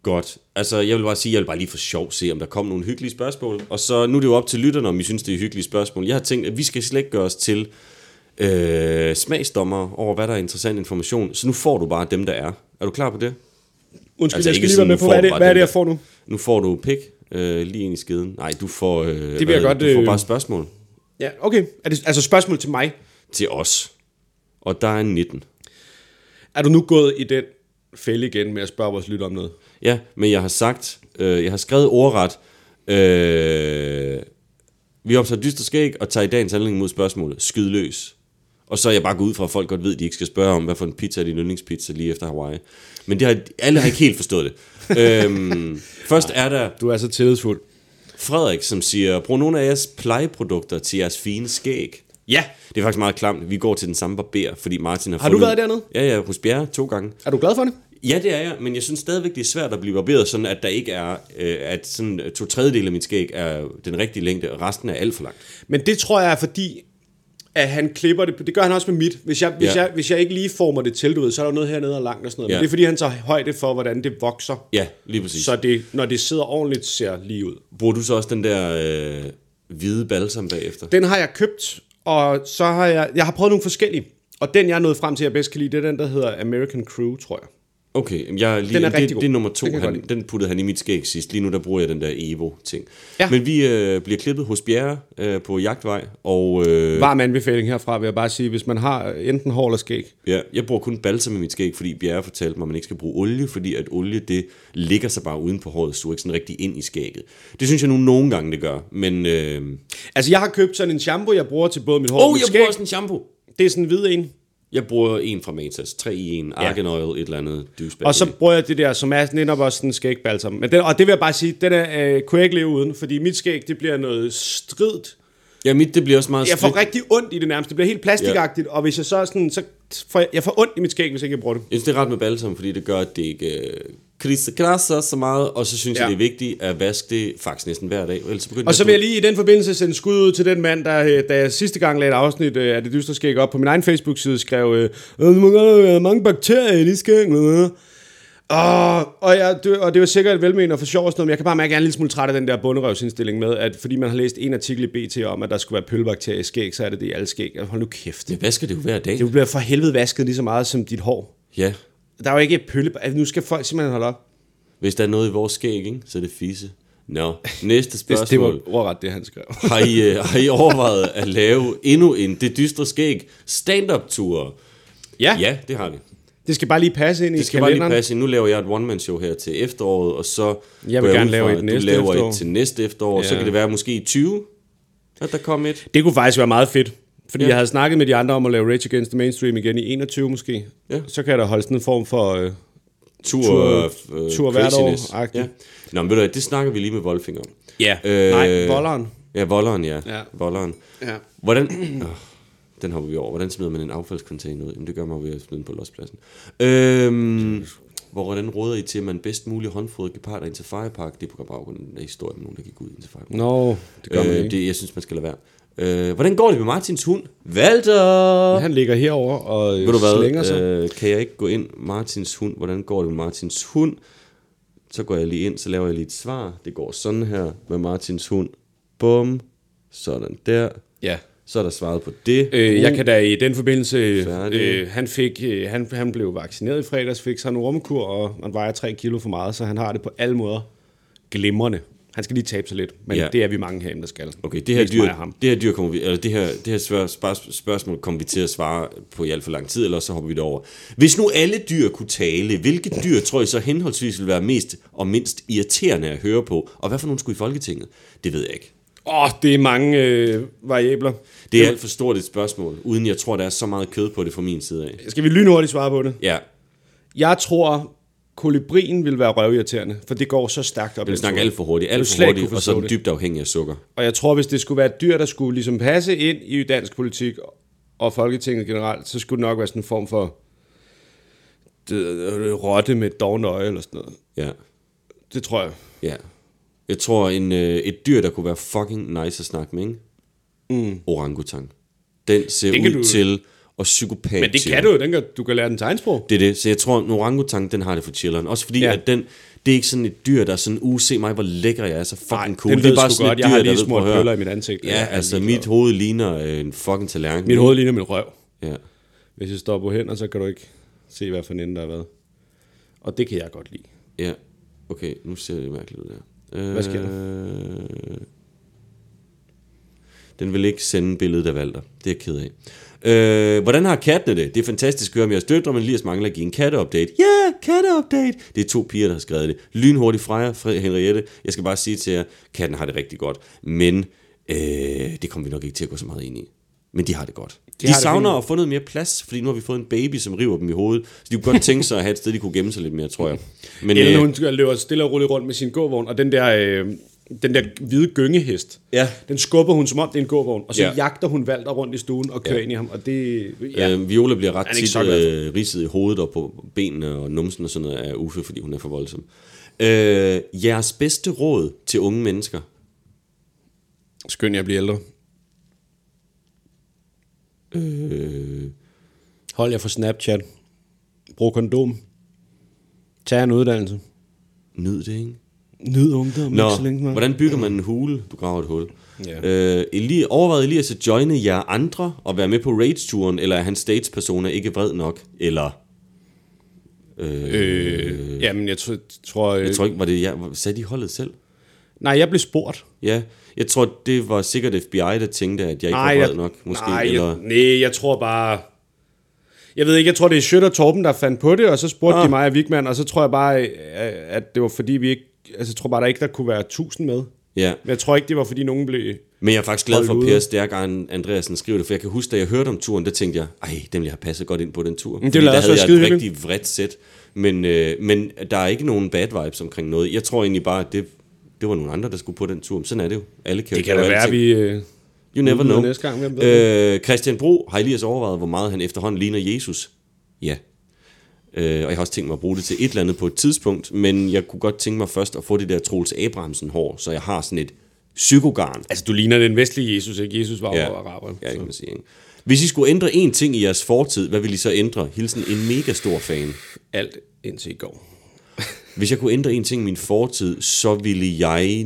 Godt. Altså, jeg vil bare sige, jeg vil bare lige for sjov se, om der kommer nogle hyggelige spørgsmål. Og så nu er det jo op til lytterne, om I synes, det er hyggelige spørgsmål. Jeg har tænkt, at vi skal slet ikke gøre os til øh, smagsdommer over, hvad der er interessant information. Så nu får du bare dem, der er. Er du klar på det? Undskyld, Altså, jeg skal lige være med på, hvad er det, hvad er det, jeg får nu? Nu får du pik øh, lige ind i skeden. Nej, du får, øh, det vil jeg godt, du får øh, bare spørgsmål Ja, okay. Er det, altså spørgsmål til mig. til os. Og der er 19. Er du nu gået i den fælde igen med at spørge vores lytter om noget? Ja, men jeg har sagt, øh, jeg har skrevet ordret, øh, vi optager dyster skæg og tager i dagens handling mod spørgsmålet, skyd løs. Og så er jeg bare gået ud fra, at folk godt ved, at de ikke skal spørge om, hvad for en pizza er din yndlingspizza lige efter Hawaii. Men det har, alle har ikke helt forstået det. øhm, først er der Du er så tillidsfuld. Frederik, som siger, brug nogle af jeres plejeprodukter til jeres fine skæg. Ja. Det er faktisk meget klamt. Vi går til den samme barber, fordi Martin har Har du været dernede? Ja, ja, hos Bjerre to gange. Er du glad for det? Ja, det er jeg, men jeg synes stadigvæk, det er svært at blive barberet, sådan at der ikke er, øh, at sådan to tredjedel af mit skæg er den rigtige længde, og resten er alt for langt. Men det tror jeg er fordi, at han klipper det. Det gør han også med mit. Hvis jeg, hvis Ja. jeg, hvis jeg ikke lige former det til, du ved, så er der noget hernede og langt og sådan noget. Ja. Men det er fordi, han tager højde for, hvordan det vokser. Ja, lige præcis. Så det, når det sidder ordentligt, ser lige ud. Bruger du så også den der øh, hvide balsam bagefter? Den har jeg købt, og så har jeg, jeg har prøvet nogle forskellige. Og den, jeg er nået frem til, jeg bedst kan lide, det er den, der hedder American Crew, tror jeg. Okay, jeg lige, Den er det, god. det er nummer to. Den jeg Han, den puttede han i mit skæg sidst. Lige nu der bruger jeg den der Evo-ting. Ja. Men vi øh, bliver klippet hos Bjerre øh, på Jagtvej, og øh, Varm anbefaling herfra, vil jeg bare sige, hvis man har enten hår eller skæg. ja, jeg bruger kun balsam i mit skæg, fordi Bjerre fortalte mig, at man ikke skal bruge olie, fordi at olie, det ligger sig bare uden på håret, så ikke sådan rigtig ind i skægget. Det synes jeg nu nogle gange, det gør, men... Øh, Altså, jeg har købt sådan en shampoo, jeg bruger til både mit hår og oh, mit jeg skæg. bruger også en shampoo. Det er sådan en hvid en. Jeg bruger en fra Matas, 3 i 1, Argan Oil, et eller andet. Og så bruger jeg det der, som er netop også sådan en skægbalsam. Men den, og det vil jeg bare sige, den er, øh, kunne jeg ikke leve uden, fordi mit skæg, det bliver noget stridt. Ja, mit, det bliver også meget Jeg får stridt. rigtig ondt i det nærmest. Det bliver helt plastikagtigt, og hvis jeg så sådan, så får jeg, jeg får ondt i mit skæg, hvis ikke jeg bruger det. Jeg synes, det er ret med balsam, fordi det gør, at det ikke øh, krasser, krasser så meget, og så synes ja. Jeg, det er vigtigt at vaske det faktisk næsten hver dag. Ellers begynder Og så vil jeg lige i den forbindelse sende skud ud til den mand, der, øh, da jeg sidste gang lagde et afsnit øh, af det dystre skæg op på min egen Facebook-side, skrev, øh, "Øh, der må godt være mange bakterier i de skæg. øh." Og, og, jeg, det, og det var sikkert velmenende og for sjov og sådan noget, men jeg kan bare mærke, at jeg er en lille smule træt af den der bunderøvsindstilling med, at fordi man har læst en artikel i BT om, at der skulle være pølbakterier i skæg, så er det det i alle skæg. Hold nu kæft. Jeg vasker det jo hver dag. Det bliver for helvede vasket lige så meget som dit hår. Ja, Der er jo ikke pølle... Altså, nu skal folk simpelthen holde op. hvis der er noget i vores skæg, ikke, så er det fisse. Nå, næste Det, det spørgsmål. var ordret det, han skrev. har, I, øh, har I overvejet at lave endnu en Det Dystre Skæg stand-up-tur? Ja, Ja, det har vi. det skal bare lige passe ind Det i skal bare lige kalenderen. passe. Nu laver jeg et one-man-show her til efteråret, og så Jeg vil gerne ud lave et næste Du laver efterår. et til næste efterår, ja. så kan det være måske i 20, at der kommer et. Det kunne faktisk være meget fedt. Fordi Ja. jeg havde snakket med de andre om at lave Rage Against the Mainstream igen i 21 måske. Ja. Så kan der holde sådan en form for... Øh, tur, Tur- øh, tur hvert år, agtigt. Ja. Nå, men ved du det snakker vi lige med Wolfing om. ja. Øh, Øh, Nej, volderen. Ja, volderen, ja. Ja. Volderen. Ja. Hvordan... Oh, den hopper vi over. Hvordan smider man en affaldscontainer ud? Jamen, det gør man ved at smide den på lospladsen. Øhm, hvor, hvordan råder I til, at man bedst muligt håndfodrer geparder ind til Firepark? Det er på baggrund af historien med nogen, der gik ud ind til Firepark. Nå, det gør man ikke. det, jeg synes, man skal lade være. Øh, hvordan går det med Martins hund? Walter! Han ligger herover og øh, Ved du slænger sig. hvad, øh, kan jeg ikke gå ind, Martins hund, hvordan går det med Martins hund? Så går jeg lige ind, så laver jeg lige et svar. Det går sådan her med Martins hund. Bum, sådan der. Ja. Så er der svaret på det. Øh, jeg kan da i den forbindelse, Færdig. øh, han, fik, øh, han, han blev vaccineret i fredags, fik sig en rumkur, og han vejer 3 kilo for meget, så han har det på alle måder glimrende. Han skal lige tabe sig lidt, men Ja. det er vi mange herinde, der skal. Okay, det her, Mest dyr, ham. det her dyr kommer vi, eller det her, det her spørg, spørgsmål kommer vi til at svare på i alt for lang tid, eller så hopper vi det over. Hvis nu alle dyr kunne tale, hvilke dyr tror I så henholdsvis vil være mest og mindst irriterende at høre på? Og hvad for nogle skulle i Folketinget? Det ved jeg ikke. Åh, oh, det er mange øh, variabler. Det er alt for stort et spørgsmål, uden jeg tror, der er så meget kød på det fra min side af. Skal vi lynhurtigt svare på det? Ja, Jeg tror, kolibrien vil være røvirriterende, for det går så stærkt op. ad snakker alt for hurtigt, alt for hurtigt, og så det. dybt afhængig af sukker. Og jeg tror, hvis det skulle være et dyr, der skulle ligesom passe ind i dansk politik og Folketinget generelt, så skulle det nok være sådan en form for det, rotte med et dårligt øje eller sådan noget. Ja, Det tror jeg. ja. Jeg tror, en, øh, et dyr, der kunne være fucking nice at snakke med, ikke? Mm. Orangutang. Den ser Den ud du- til at psykopat. Men det kan du jo, den kan, du kan lære den tegnsprog. Det er det. Så jeg tror, en orangutang, den har det for chilleren. Også fordi, ja. At den, det er ikke sådan et dyr, der er sådan, uh, se mig, hvor lækker jeg er, så fucking Nej, cool. den det er bare sådan godt. et Jeg har dyr, lige der smurt bøller i mit ansigt. Ja, altså mit hoved ligner øh, en fucking tallerken. Mit hoved ligner min røv. Ja. Hvis jeg står på hænder, så kan du ikke se, hvad for en der er hvad. Og det kan jeg godt lide. Ja, okay, nu ser det mærkeligt ud der. Øh, Hvad sker Den vil ikke sende billedet af Valter. Det er jeg ked af. Øh, hvordan har kattene det? Det er fantastisk at høre om jeres døtre, men Elias mangler at give en katteupdate. Ja, yeah, katteupdate! Det er to piger, der har skrevet det. Lynhurtigt fra jer, Fred Henriette. Jeg skal bare sige til jer, katten har det rigtig godt. Men øh, det kommer vi nok ikke til at gå så meget ind i. Men de har det godt. De, de savner at få noget mere plads, fordi nu har vi fået en baby, som river dem i hovedet. Så de kunne godt tænke sig at have et sted, de kunne gemme sig lidt mere, tror jeg. Men, Ellen, øh, hun løber stille og roligt rundt med sin gåvogn, og den der, øh, den der hvide gyngehest, Ja. den skubber hun, som om det er en gåvogn, og så Ja. ja. jagter hun Valter rundt i stuen og kører Ja. ind i ham, og det... Ja. Øh, Viola bliver ret tit øh, ridset i hovedet og på benene og numsen og sådan noget af Uffe, fordi hun er for voldsom. Øh, jeres bedste råd til unge mennesker? Skøn jeg bliver ældre. Øh, Hold jer for Snapchat. Brug kondom. Tag en uddannelse. nyd det, ikke? Nyd ungdom. Nå, ikke så længe, man. hvordan bygger man en hule? Du graver et hul. Ja. Øh, Eli, overvejede Elias at joine jer andre og være med på Rage-turen, eller er hans stage-persona ikke vred nok? Eller, Øh, jamen, jeg tror... tror øh, jeg tror ikke, var det jeg, sagde de holdet selv? Nej, jeg blev spurgt. Ja, jeg tror, det var sikkert FBI, der tænkte, at jeg ikke Nej, var vred nok, måske. nej, eller... jeg, nej, jeg tror bare... Jeg ved ikke, jeg tror, det er Schødt og Torben, der fandt på det, og så spurgte Ah. de mig og Vigman, og så tror jeg bare, øh, at det var fordi, vi ikke... Altså, jeg tror bare, der ikke der kunne være tusind med. Ja, Men jeg tror ikke, det var fordi, nogen blev... men jeg er faktisk glad for, at Per Stærkeren Andreasen skriver det, for jeg kan huske, da jeg hørte om turen, der tænkte jeg, ej, dem ville jeg have passet godt ind på den tur. det Fordi ville der havde jeg et rigtig vredt sæt. Men, øh, men der er ikke nogen bad vibes omkring noget. Jeg tror egentlig bare, at det, det var nogle andre, der skulle på den tur. Men sådan er det jo. Alle kan jo Det kan da være, alting. vi... Øh, You never know. næste gang, øh, Christian Bro har Elias overvejet, hvor meget han efterhånden ligner Jesus. Ja. Øh, og jeg har også tænkt mig at bruge det til et eller andet på et tidspunkt, men jeg kunne godt tænke mig først at få det der Troels Abrahamsen hår, så jeg har sådan et psykogarn. altså, du ligner den vestlige Jesus, ikke? Jesus var jo Ja, araber. ja, kan man sige. Ikke? Hvis I skulle ændre én ting i jeres fortid, hvad ville I så ændre? Hilsen en mega stor fan. Alt indtil i går. Hvis jeg kunne ændre en ting i min fortid, så ville jeg...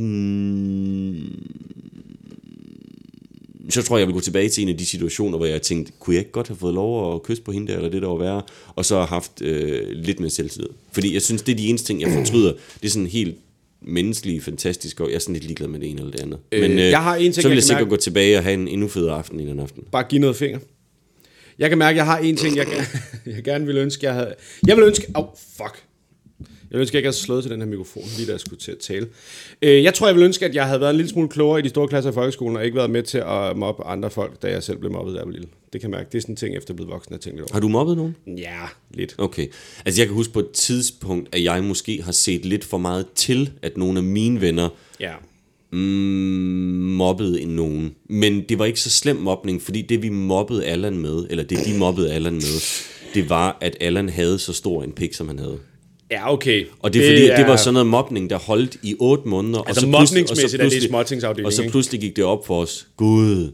Så tror jeg, jeg vil gå tilbage til en af de situationer, hvor jeg tænkte, kunne jeg ikke godt have fået lov at kysse på hende der, eller det der var værre, og så har haft øh, lidt mere selvtillid. Fordi jeg synes, det er de eneste ting, jeg fortryder. Det er sådan helt menneskelige, fantastiske, og jeg er sådan lidt ligeglad med det ene eller det andet. Øh, jeg har en ting, så vil jeg jeg sikkert mærke- gå tilbage og have en endnu federe aften en anden aften. Bare give noget finger. Jeg kan mærke, at jeg har en ting, jeg, gerne- jeg gerne ville ønske, jeg havde... Jeg vil ønske... Au, oh, fuck. Jeg vil ønske, at jeg ikke havde slået til den her mikrofon, lige da jeg skulle til at tale. Øh, Jeg tror, jeg vil ønske, at jeg havde været en lille smule klogere i de store klasser i folkeskolen, og ikke været med til at mobbe andre folk, da jeg selv blev mobbet, da jeg var lille. Det kan jeg mærke. Det er sådan en ting, efter at blive voksen, jeg tænkte lidt over. Har du mobbet nogen? Ja, lidt. Okay. Altså jeg kan huske på et tidspunkt, at jeg måske har set lidt for meget til, at nogle af mine venner Ja. mm, mobbede end nogen. Men det var ikke så slem mobning, fordi det vi mobbede Allan med, eller det de mobbede Allan med, det var, at Allan havde så stor en pik, som han havde. Ja, okay. Og det er fordi, det, det var sådan noget mobning, der holdt i otte måneder. Altså og så mobningsmæssigt er det småtingsafdelingen, Og så pludselig gik det op for os, gud,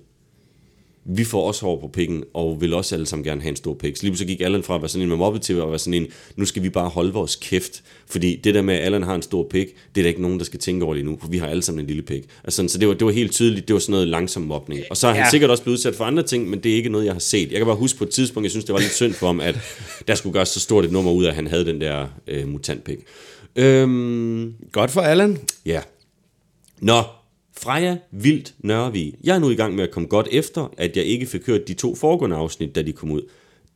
vi får også hår på pikken, og vil også alle sammen gerne have en stor pik. Så lige så gik Allan fra at være sådan en med mobbet til at være sådan en, nu skal vi bare holde vores kæft. Fordi det der med, at Allan har en stor pik, det er der ikke nogen, der skal tænke over lige nu, for vi har alle sammen en lille pik. Altså, så det var, det var helt tydeligt, det var sådan noget langsom mobning. Og så har han Ja. sikkert også blevet udsat for andre ting, men det er ikke noget, jeg har set. Jeg kan bare huske på et tidspunkt, jeg synes, det var lidt synd for ham, at der skulle gøres så stort et nummer ud af, at han havde den der øh, mutantpik. Øhm, Godt for Allan. Ja. Nå, Freja Vildt Nørrevig. Jeg er nu i gang med at komme godt efter, at jeg ikke fik hørt de to foregående afsnit, da de kom ud.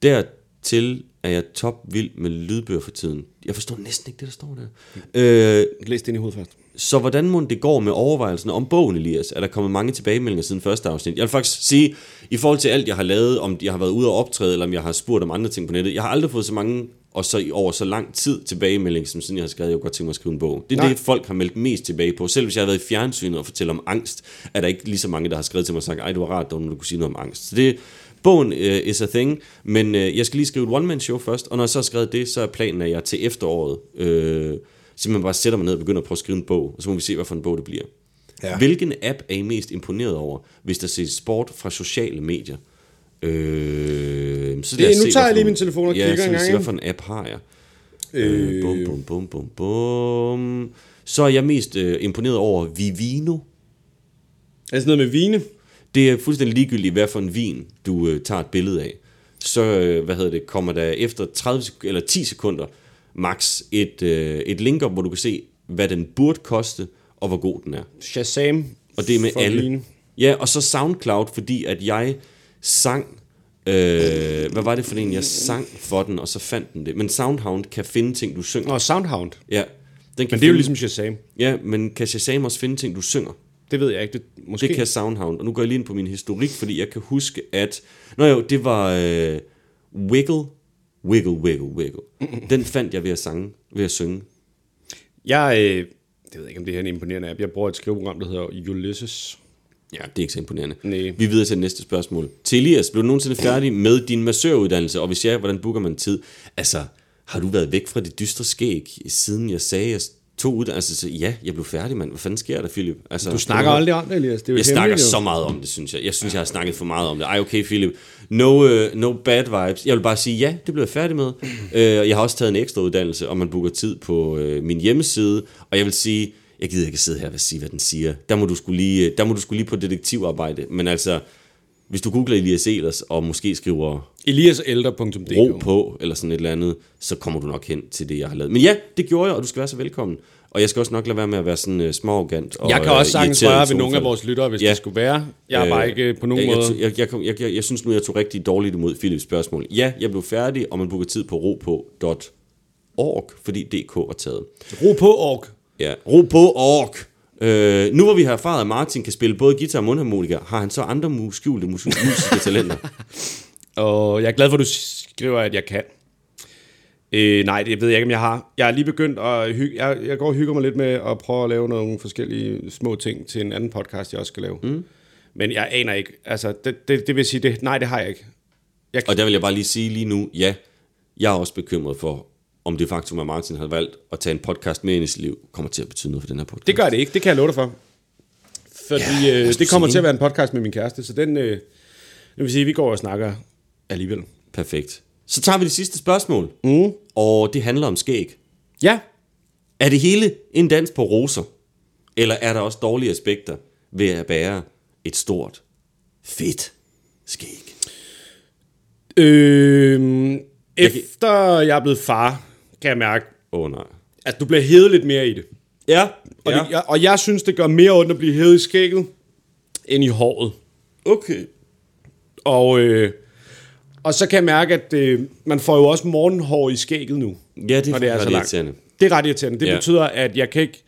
Dertil er jeg top vild med lydbøger for tiden. Jeg forstår næsten ikke det, der står der. Øh, Læs det ind i hovedet først. så hvordan må det går med overvejelserne om bogen, Elias? Er der kommet mange tilbagemeldinger siden første afsnit? Jeg vil faktisk sige, i forhold til alt, jeg har lavet, om jeg har været ude og optræde, eller om jeg har spurgt om andre ting på nettet, jeg har aldrig fået så mange, og så i over så lang tid tilbagemeldinger, som siden jeg har skrevet, jeg kunne godt tænke mig at skrive en bog. Det er Nej. det, folk har meldt mest tilbage på. Selv hvis jeg har været i fjernsynet og fortæller om angst, er der ikke lige så mange, der har skrevet til mig og sagt, ej, det var rart, du kunne sige noget om angst. Så det, bogen uh, is a thing, men uh, jeg skal lige skrive et one-man-show først, og når jeg så har skrevet det, så er planen, at jeg til efteråret øh, simpelthen bare sætter mig ned og begynder at prøve at skrive en bog, og så må vi se, hvad for en bog det bliver. Ja. Hvilken app er I mest imponeret over, hvis der ses sport fra sociale medier? Øh, så lad os nu se, tager hvad jeg lige min telefon og ja, kigger så en gang, se, hvad ikke? for en app har jeg. Øh, bum, bum, bum, bum, bum. Så er jeg mest øh, imponeret over Vivino. Altså noget med vine. Det er fuldstændig ligegyldigt, hvad for en vin, du øh, tager et billede af. Så, øh, hvad hedder det, kommer der efter 30 sek- eller 10 sekunder max et, øh, et link op, hvor du kan se, hvad den burde koste, og hvor god den er. Shazam. Og det er med alle. vine. Ja, og så SoundCloud, fordi at jeg sang... Øh, hvad var det for en, jeg sang for den, og så fandt den det. Men Soundhound kan finde ting, du synger. Nå, Soundhound. Ja, den kan Men det er jo finde- ligesom Shazam. Ja, men kan Shazam også finde ting, du synger? Det ved jeg ikke. Det, måske. Det kan Soundhound. Og nu går jeg lige ind på min historik, fordi jeg kan huske, at... Nå jo, det var øh, Wiggle, Wiggle, Wiggle, Wiggle. Den fandt jeg ved at, sange, ved at synge. Jeg, øh, det ved jeg ikke, om det her er en imponerende app. Jeg bruger et skriveprogram, der hedder Ulysses. Ja, det er ikke så imponerende. Nej. Vi videre til det næste spørgsmål. Til Elias, blev du nogensinde færdig med din massøruddannelse? Og hvis ja, hvordan booker man tid? Altså, har du været væk fra det dystre skæg, siden jeg sagde, at To uddannelser, så ja, jeg blev færdig, mand. Hvad fanden sker der, Philip? Altså, Du snakker aldrig om det, Elias. Det er jo Jeg snakker jo. så meget om det, synes jeg. Jeg synes, jeg har snakket for meget om det. Ej, okay, Philip. No, uh, no bad vibes. Jeg vil bare sige, ja, det blev jeg færdig med. Uh, jeg har også taget en ekstra uddannelse, og man booker tid på uh, min hjemmeside. Og jeg vil sige, jeg gider ikke sidde her og sige, hvad den siger. Der må du skulle lige, der må du skulle lige på detektivarbejde. Men altså, hvis du googler Elias Elers, og måske skriver Eliaselder.dk ro på, eller sådan et eller andet, så kommer du nok hen til det, jeg har lavet. Men ja, det gjorde jeg, og du skal være så velkommen. Og jeg skal også nok lade være med at være sådan uh, småarrogant. Og, Jeg kan også øh, sagtens irriteret røre ved nogle af vores lyttere, hvis Ja. det skulle være. Jeg er bare ikke på nogen jeg, måde... Jeg, jeg, jeg, jeg, jeg, synes nu, jeg tog rigtig dårligt imod Philips spørgsmål. Ja, jeg blev færdig, og man booker tid på ro.org, fordi DK er taget. Ro på, Ork. Ja, ro på org. Øh, nu hvor vi har erfaret, at Martin kan spille både guitar og mundharmonika, har han så andre mu- skjulte mus- musiske talenter? Og jeg er glad for, at du skriver, at jeg kan. Øh, nej, det ved jeg ikke, om jeg har. Jeg er lige begyndt at hygge, jeg, jeg går og hygger mig lidt med at prøve at lave nogle forskellige små ting til en anden podcast, jeg også skal lave. Mm. Men jeg aner ikke. Altså, det, det, det vil sige, det, nej, det har jeg ikke. Jeg, Og der vil jeg bare lige sige lige nu, ja, jeg er også bekymret for, om det faktum, at Martin har valgt at tage en podcast med ind i sit liv, kommer til at betyde noget for den her podcast. det gør det ikke, det kan jeg love dig for. Fordi Ja, øh, det kommer til at være en podcast med min kæreste, så den, øh, det vil sige, at vi går og snakker alligevel. Perfekt. Så tager vi det sidste spørgsmål, mm. og det handler om skæg. Ja, Er det hele en dans på roser? Eller er der også dårlige aspekter ved at bære et stort, fedt skæg? øh, efter jeg er blevet far, kan jeg mærke, Åh oh, nej. at du bliver hævet lidt mere i det. Ja, Og, ja. det, jeg, og jeg synes, det gør mere ondt at blive hævet i skægget, end i håret. okay. Og, øh, og så kan jeg mærke, at øh, man får jo også morgenhår i skægget nu. Ja, det, når det er ret så langt. irriterende. Det er ret irriterende. Det ja. betyder, at jeg kan ikke...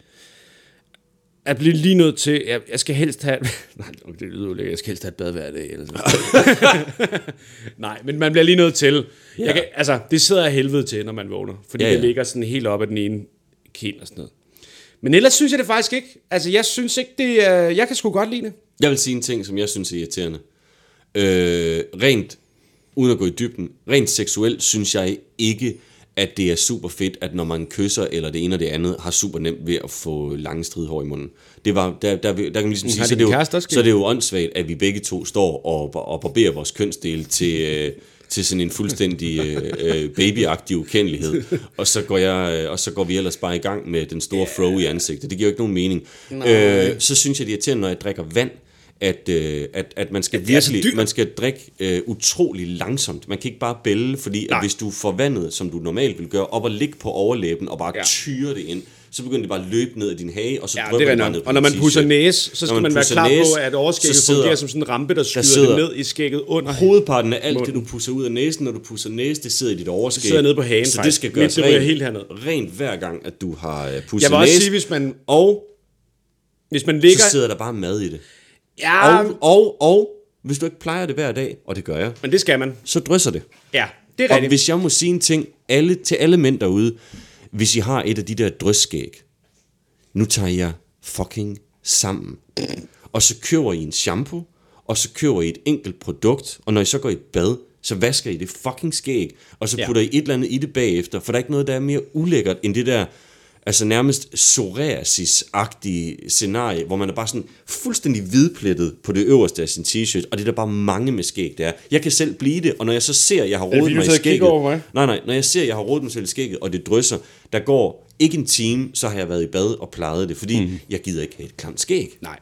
At blive lige nødt til... Jeg, jeg skal helst have... Nej, det lyder jo lækkert. Jeg skal helst have et bad hver dag. Eller sådan. Nej, men man bliver lige nødt til... Ja. Jeg kan, altså, det sidder jeg helvede til, når man vågner. Fordi Ja, ja, det ligger sådan helt op ad den ene kind og sådan noget. Men ellers synes jeg det faktisk ikke. Altså, jeg synes ikke, det. Jeg kan sgu godt lide det. Jeg vil sige en ting, som jeg synes er irriterende. Øh, rent, uden at gå i dybden, rent seksuelt synes jeg ikke, at det er super fedt, at når man kysser eller det ene og det andet, har super nemt ved at få lange stridhår i munden. Det var, der, der, der, der kan man ligesom sige, har så det, er jo, så er det jo åndssvagt, at vi begge to står og, og barberer vores kønsdel til, øh, til sådan en fuldstændig øh, øh, babyagtig ukendelighed. Og så, går jeg, øh, og så går vi ellers bare i gang med den store fro i ansigtet. Det giver jo ikke nogen mening. Øh, så synes jeg, det er irriterende, når jeg drikker vand, at, øh, at, at man skal det er så virkelig, man skal drikke øh, utrolig langsomt. Man kan ikke bare bælle, fordi at hvis du får vandet, som du normalt vil gøre, op og ligge på overlæben og bare ja. Tyre det ind, så begynder det bare at løbe ned ad din hage, og så Ja, drypper det det bare ned Og når man pusser næse, så skal man man være klar næse, på, at overskægget så sidder- fungerer som sådan en rampe, der skyder sidder- det ned i skægget under Hovedparten af alt det, Munden. du pusser ud af næsen, når du pusser næse, det sidder i dit overskæg. sidder nede på hagen, Så det skal gøres det rent, helt herned. rent hver gang, at du har øh, pusset Jeg vil også næse. sige, hvis man, Og hvis man ligger... så sidder der bare mad i det. Ja, Og, og, og, hvis du ikke plejer det hver dag, og det gør jeg, men det skal man. så drysser det. Ja, det er Og rigtigt. hvis jeg må sige en ting alle, til alle mænd derude, hvis I har et af de der drysskæg, nu tager jeg fucking sammen. Og så køber I en shampoo, og så køber I et enkelt produkt, og når I så går i bad, så vasker I det fucking skæg, og så Ja. putter I et eller andet i det bagefter, for der er ikke noget, der er mere ulækkert end det der, altså nærmest psoriasis-agtige scenarie, hvor man er bare sådan fuldstændig hvidplettet på det øverste af sin t-shirt, og det er der bare mange med skæg, der er. Jeg kan selv blive det, og når jeg så ser, at jeg har rodet mig i skægget, over mig? nej, nej, når jeg ser, at jeg har rodet mig selv i skægget, og det drysser, der går ikke en time, så har jeg været i bad og plejet det, fordi mm. jeg gider ikke have et klamt skæg. Nej.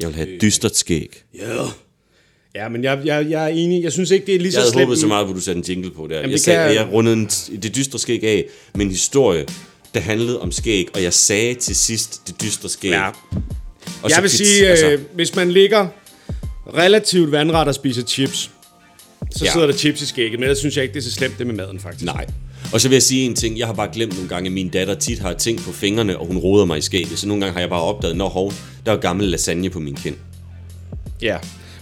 Jeg vil have et dystert skæg. Ja. Ja, men jeg, jeg, jeg er enig. Jeg synes ikke, det er lige Jeg så havde slemt. håbet så meget, hvor du satte en jingle på der. jeg, det sagde, kan- jeg rundede en, det dystre skæg af med en historie, der handlede om skæg, og jeg sagde til sidst det dystre skæg. Ja. Og Jeg vil kvit- sige, altså. øh, hvis man ligger relativt vandret og spiser chips, så Ja. sidder der chips i skægget, men ellers synes jeg ikke, det er så slemt det med maden, faktisk. Nej. Og så vil jeg sige en ting. Jeg har bare glemt nogle gange, at min datter tit har ting på fingrene, og hun roder mig i skægget. Så nogle gange har jeg bare opdaget, når hov, der er gammel lasagne på min kind. Ja,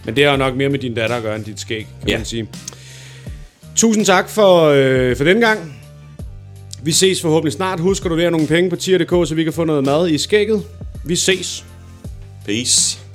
men det har nok mere med din datter at gøre end dit skæg, kan Ja. man sige. Tusind tak for, øh, for den gang. Vi ses forhåbentlig snart. Husk at donere nogle penge på tier.dk, så vi kan få noget mad i skægget. Vi ses. Peace.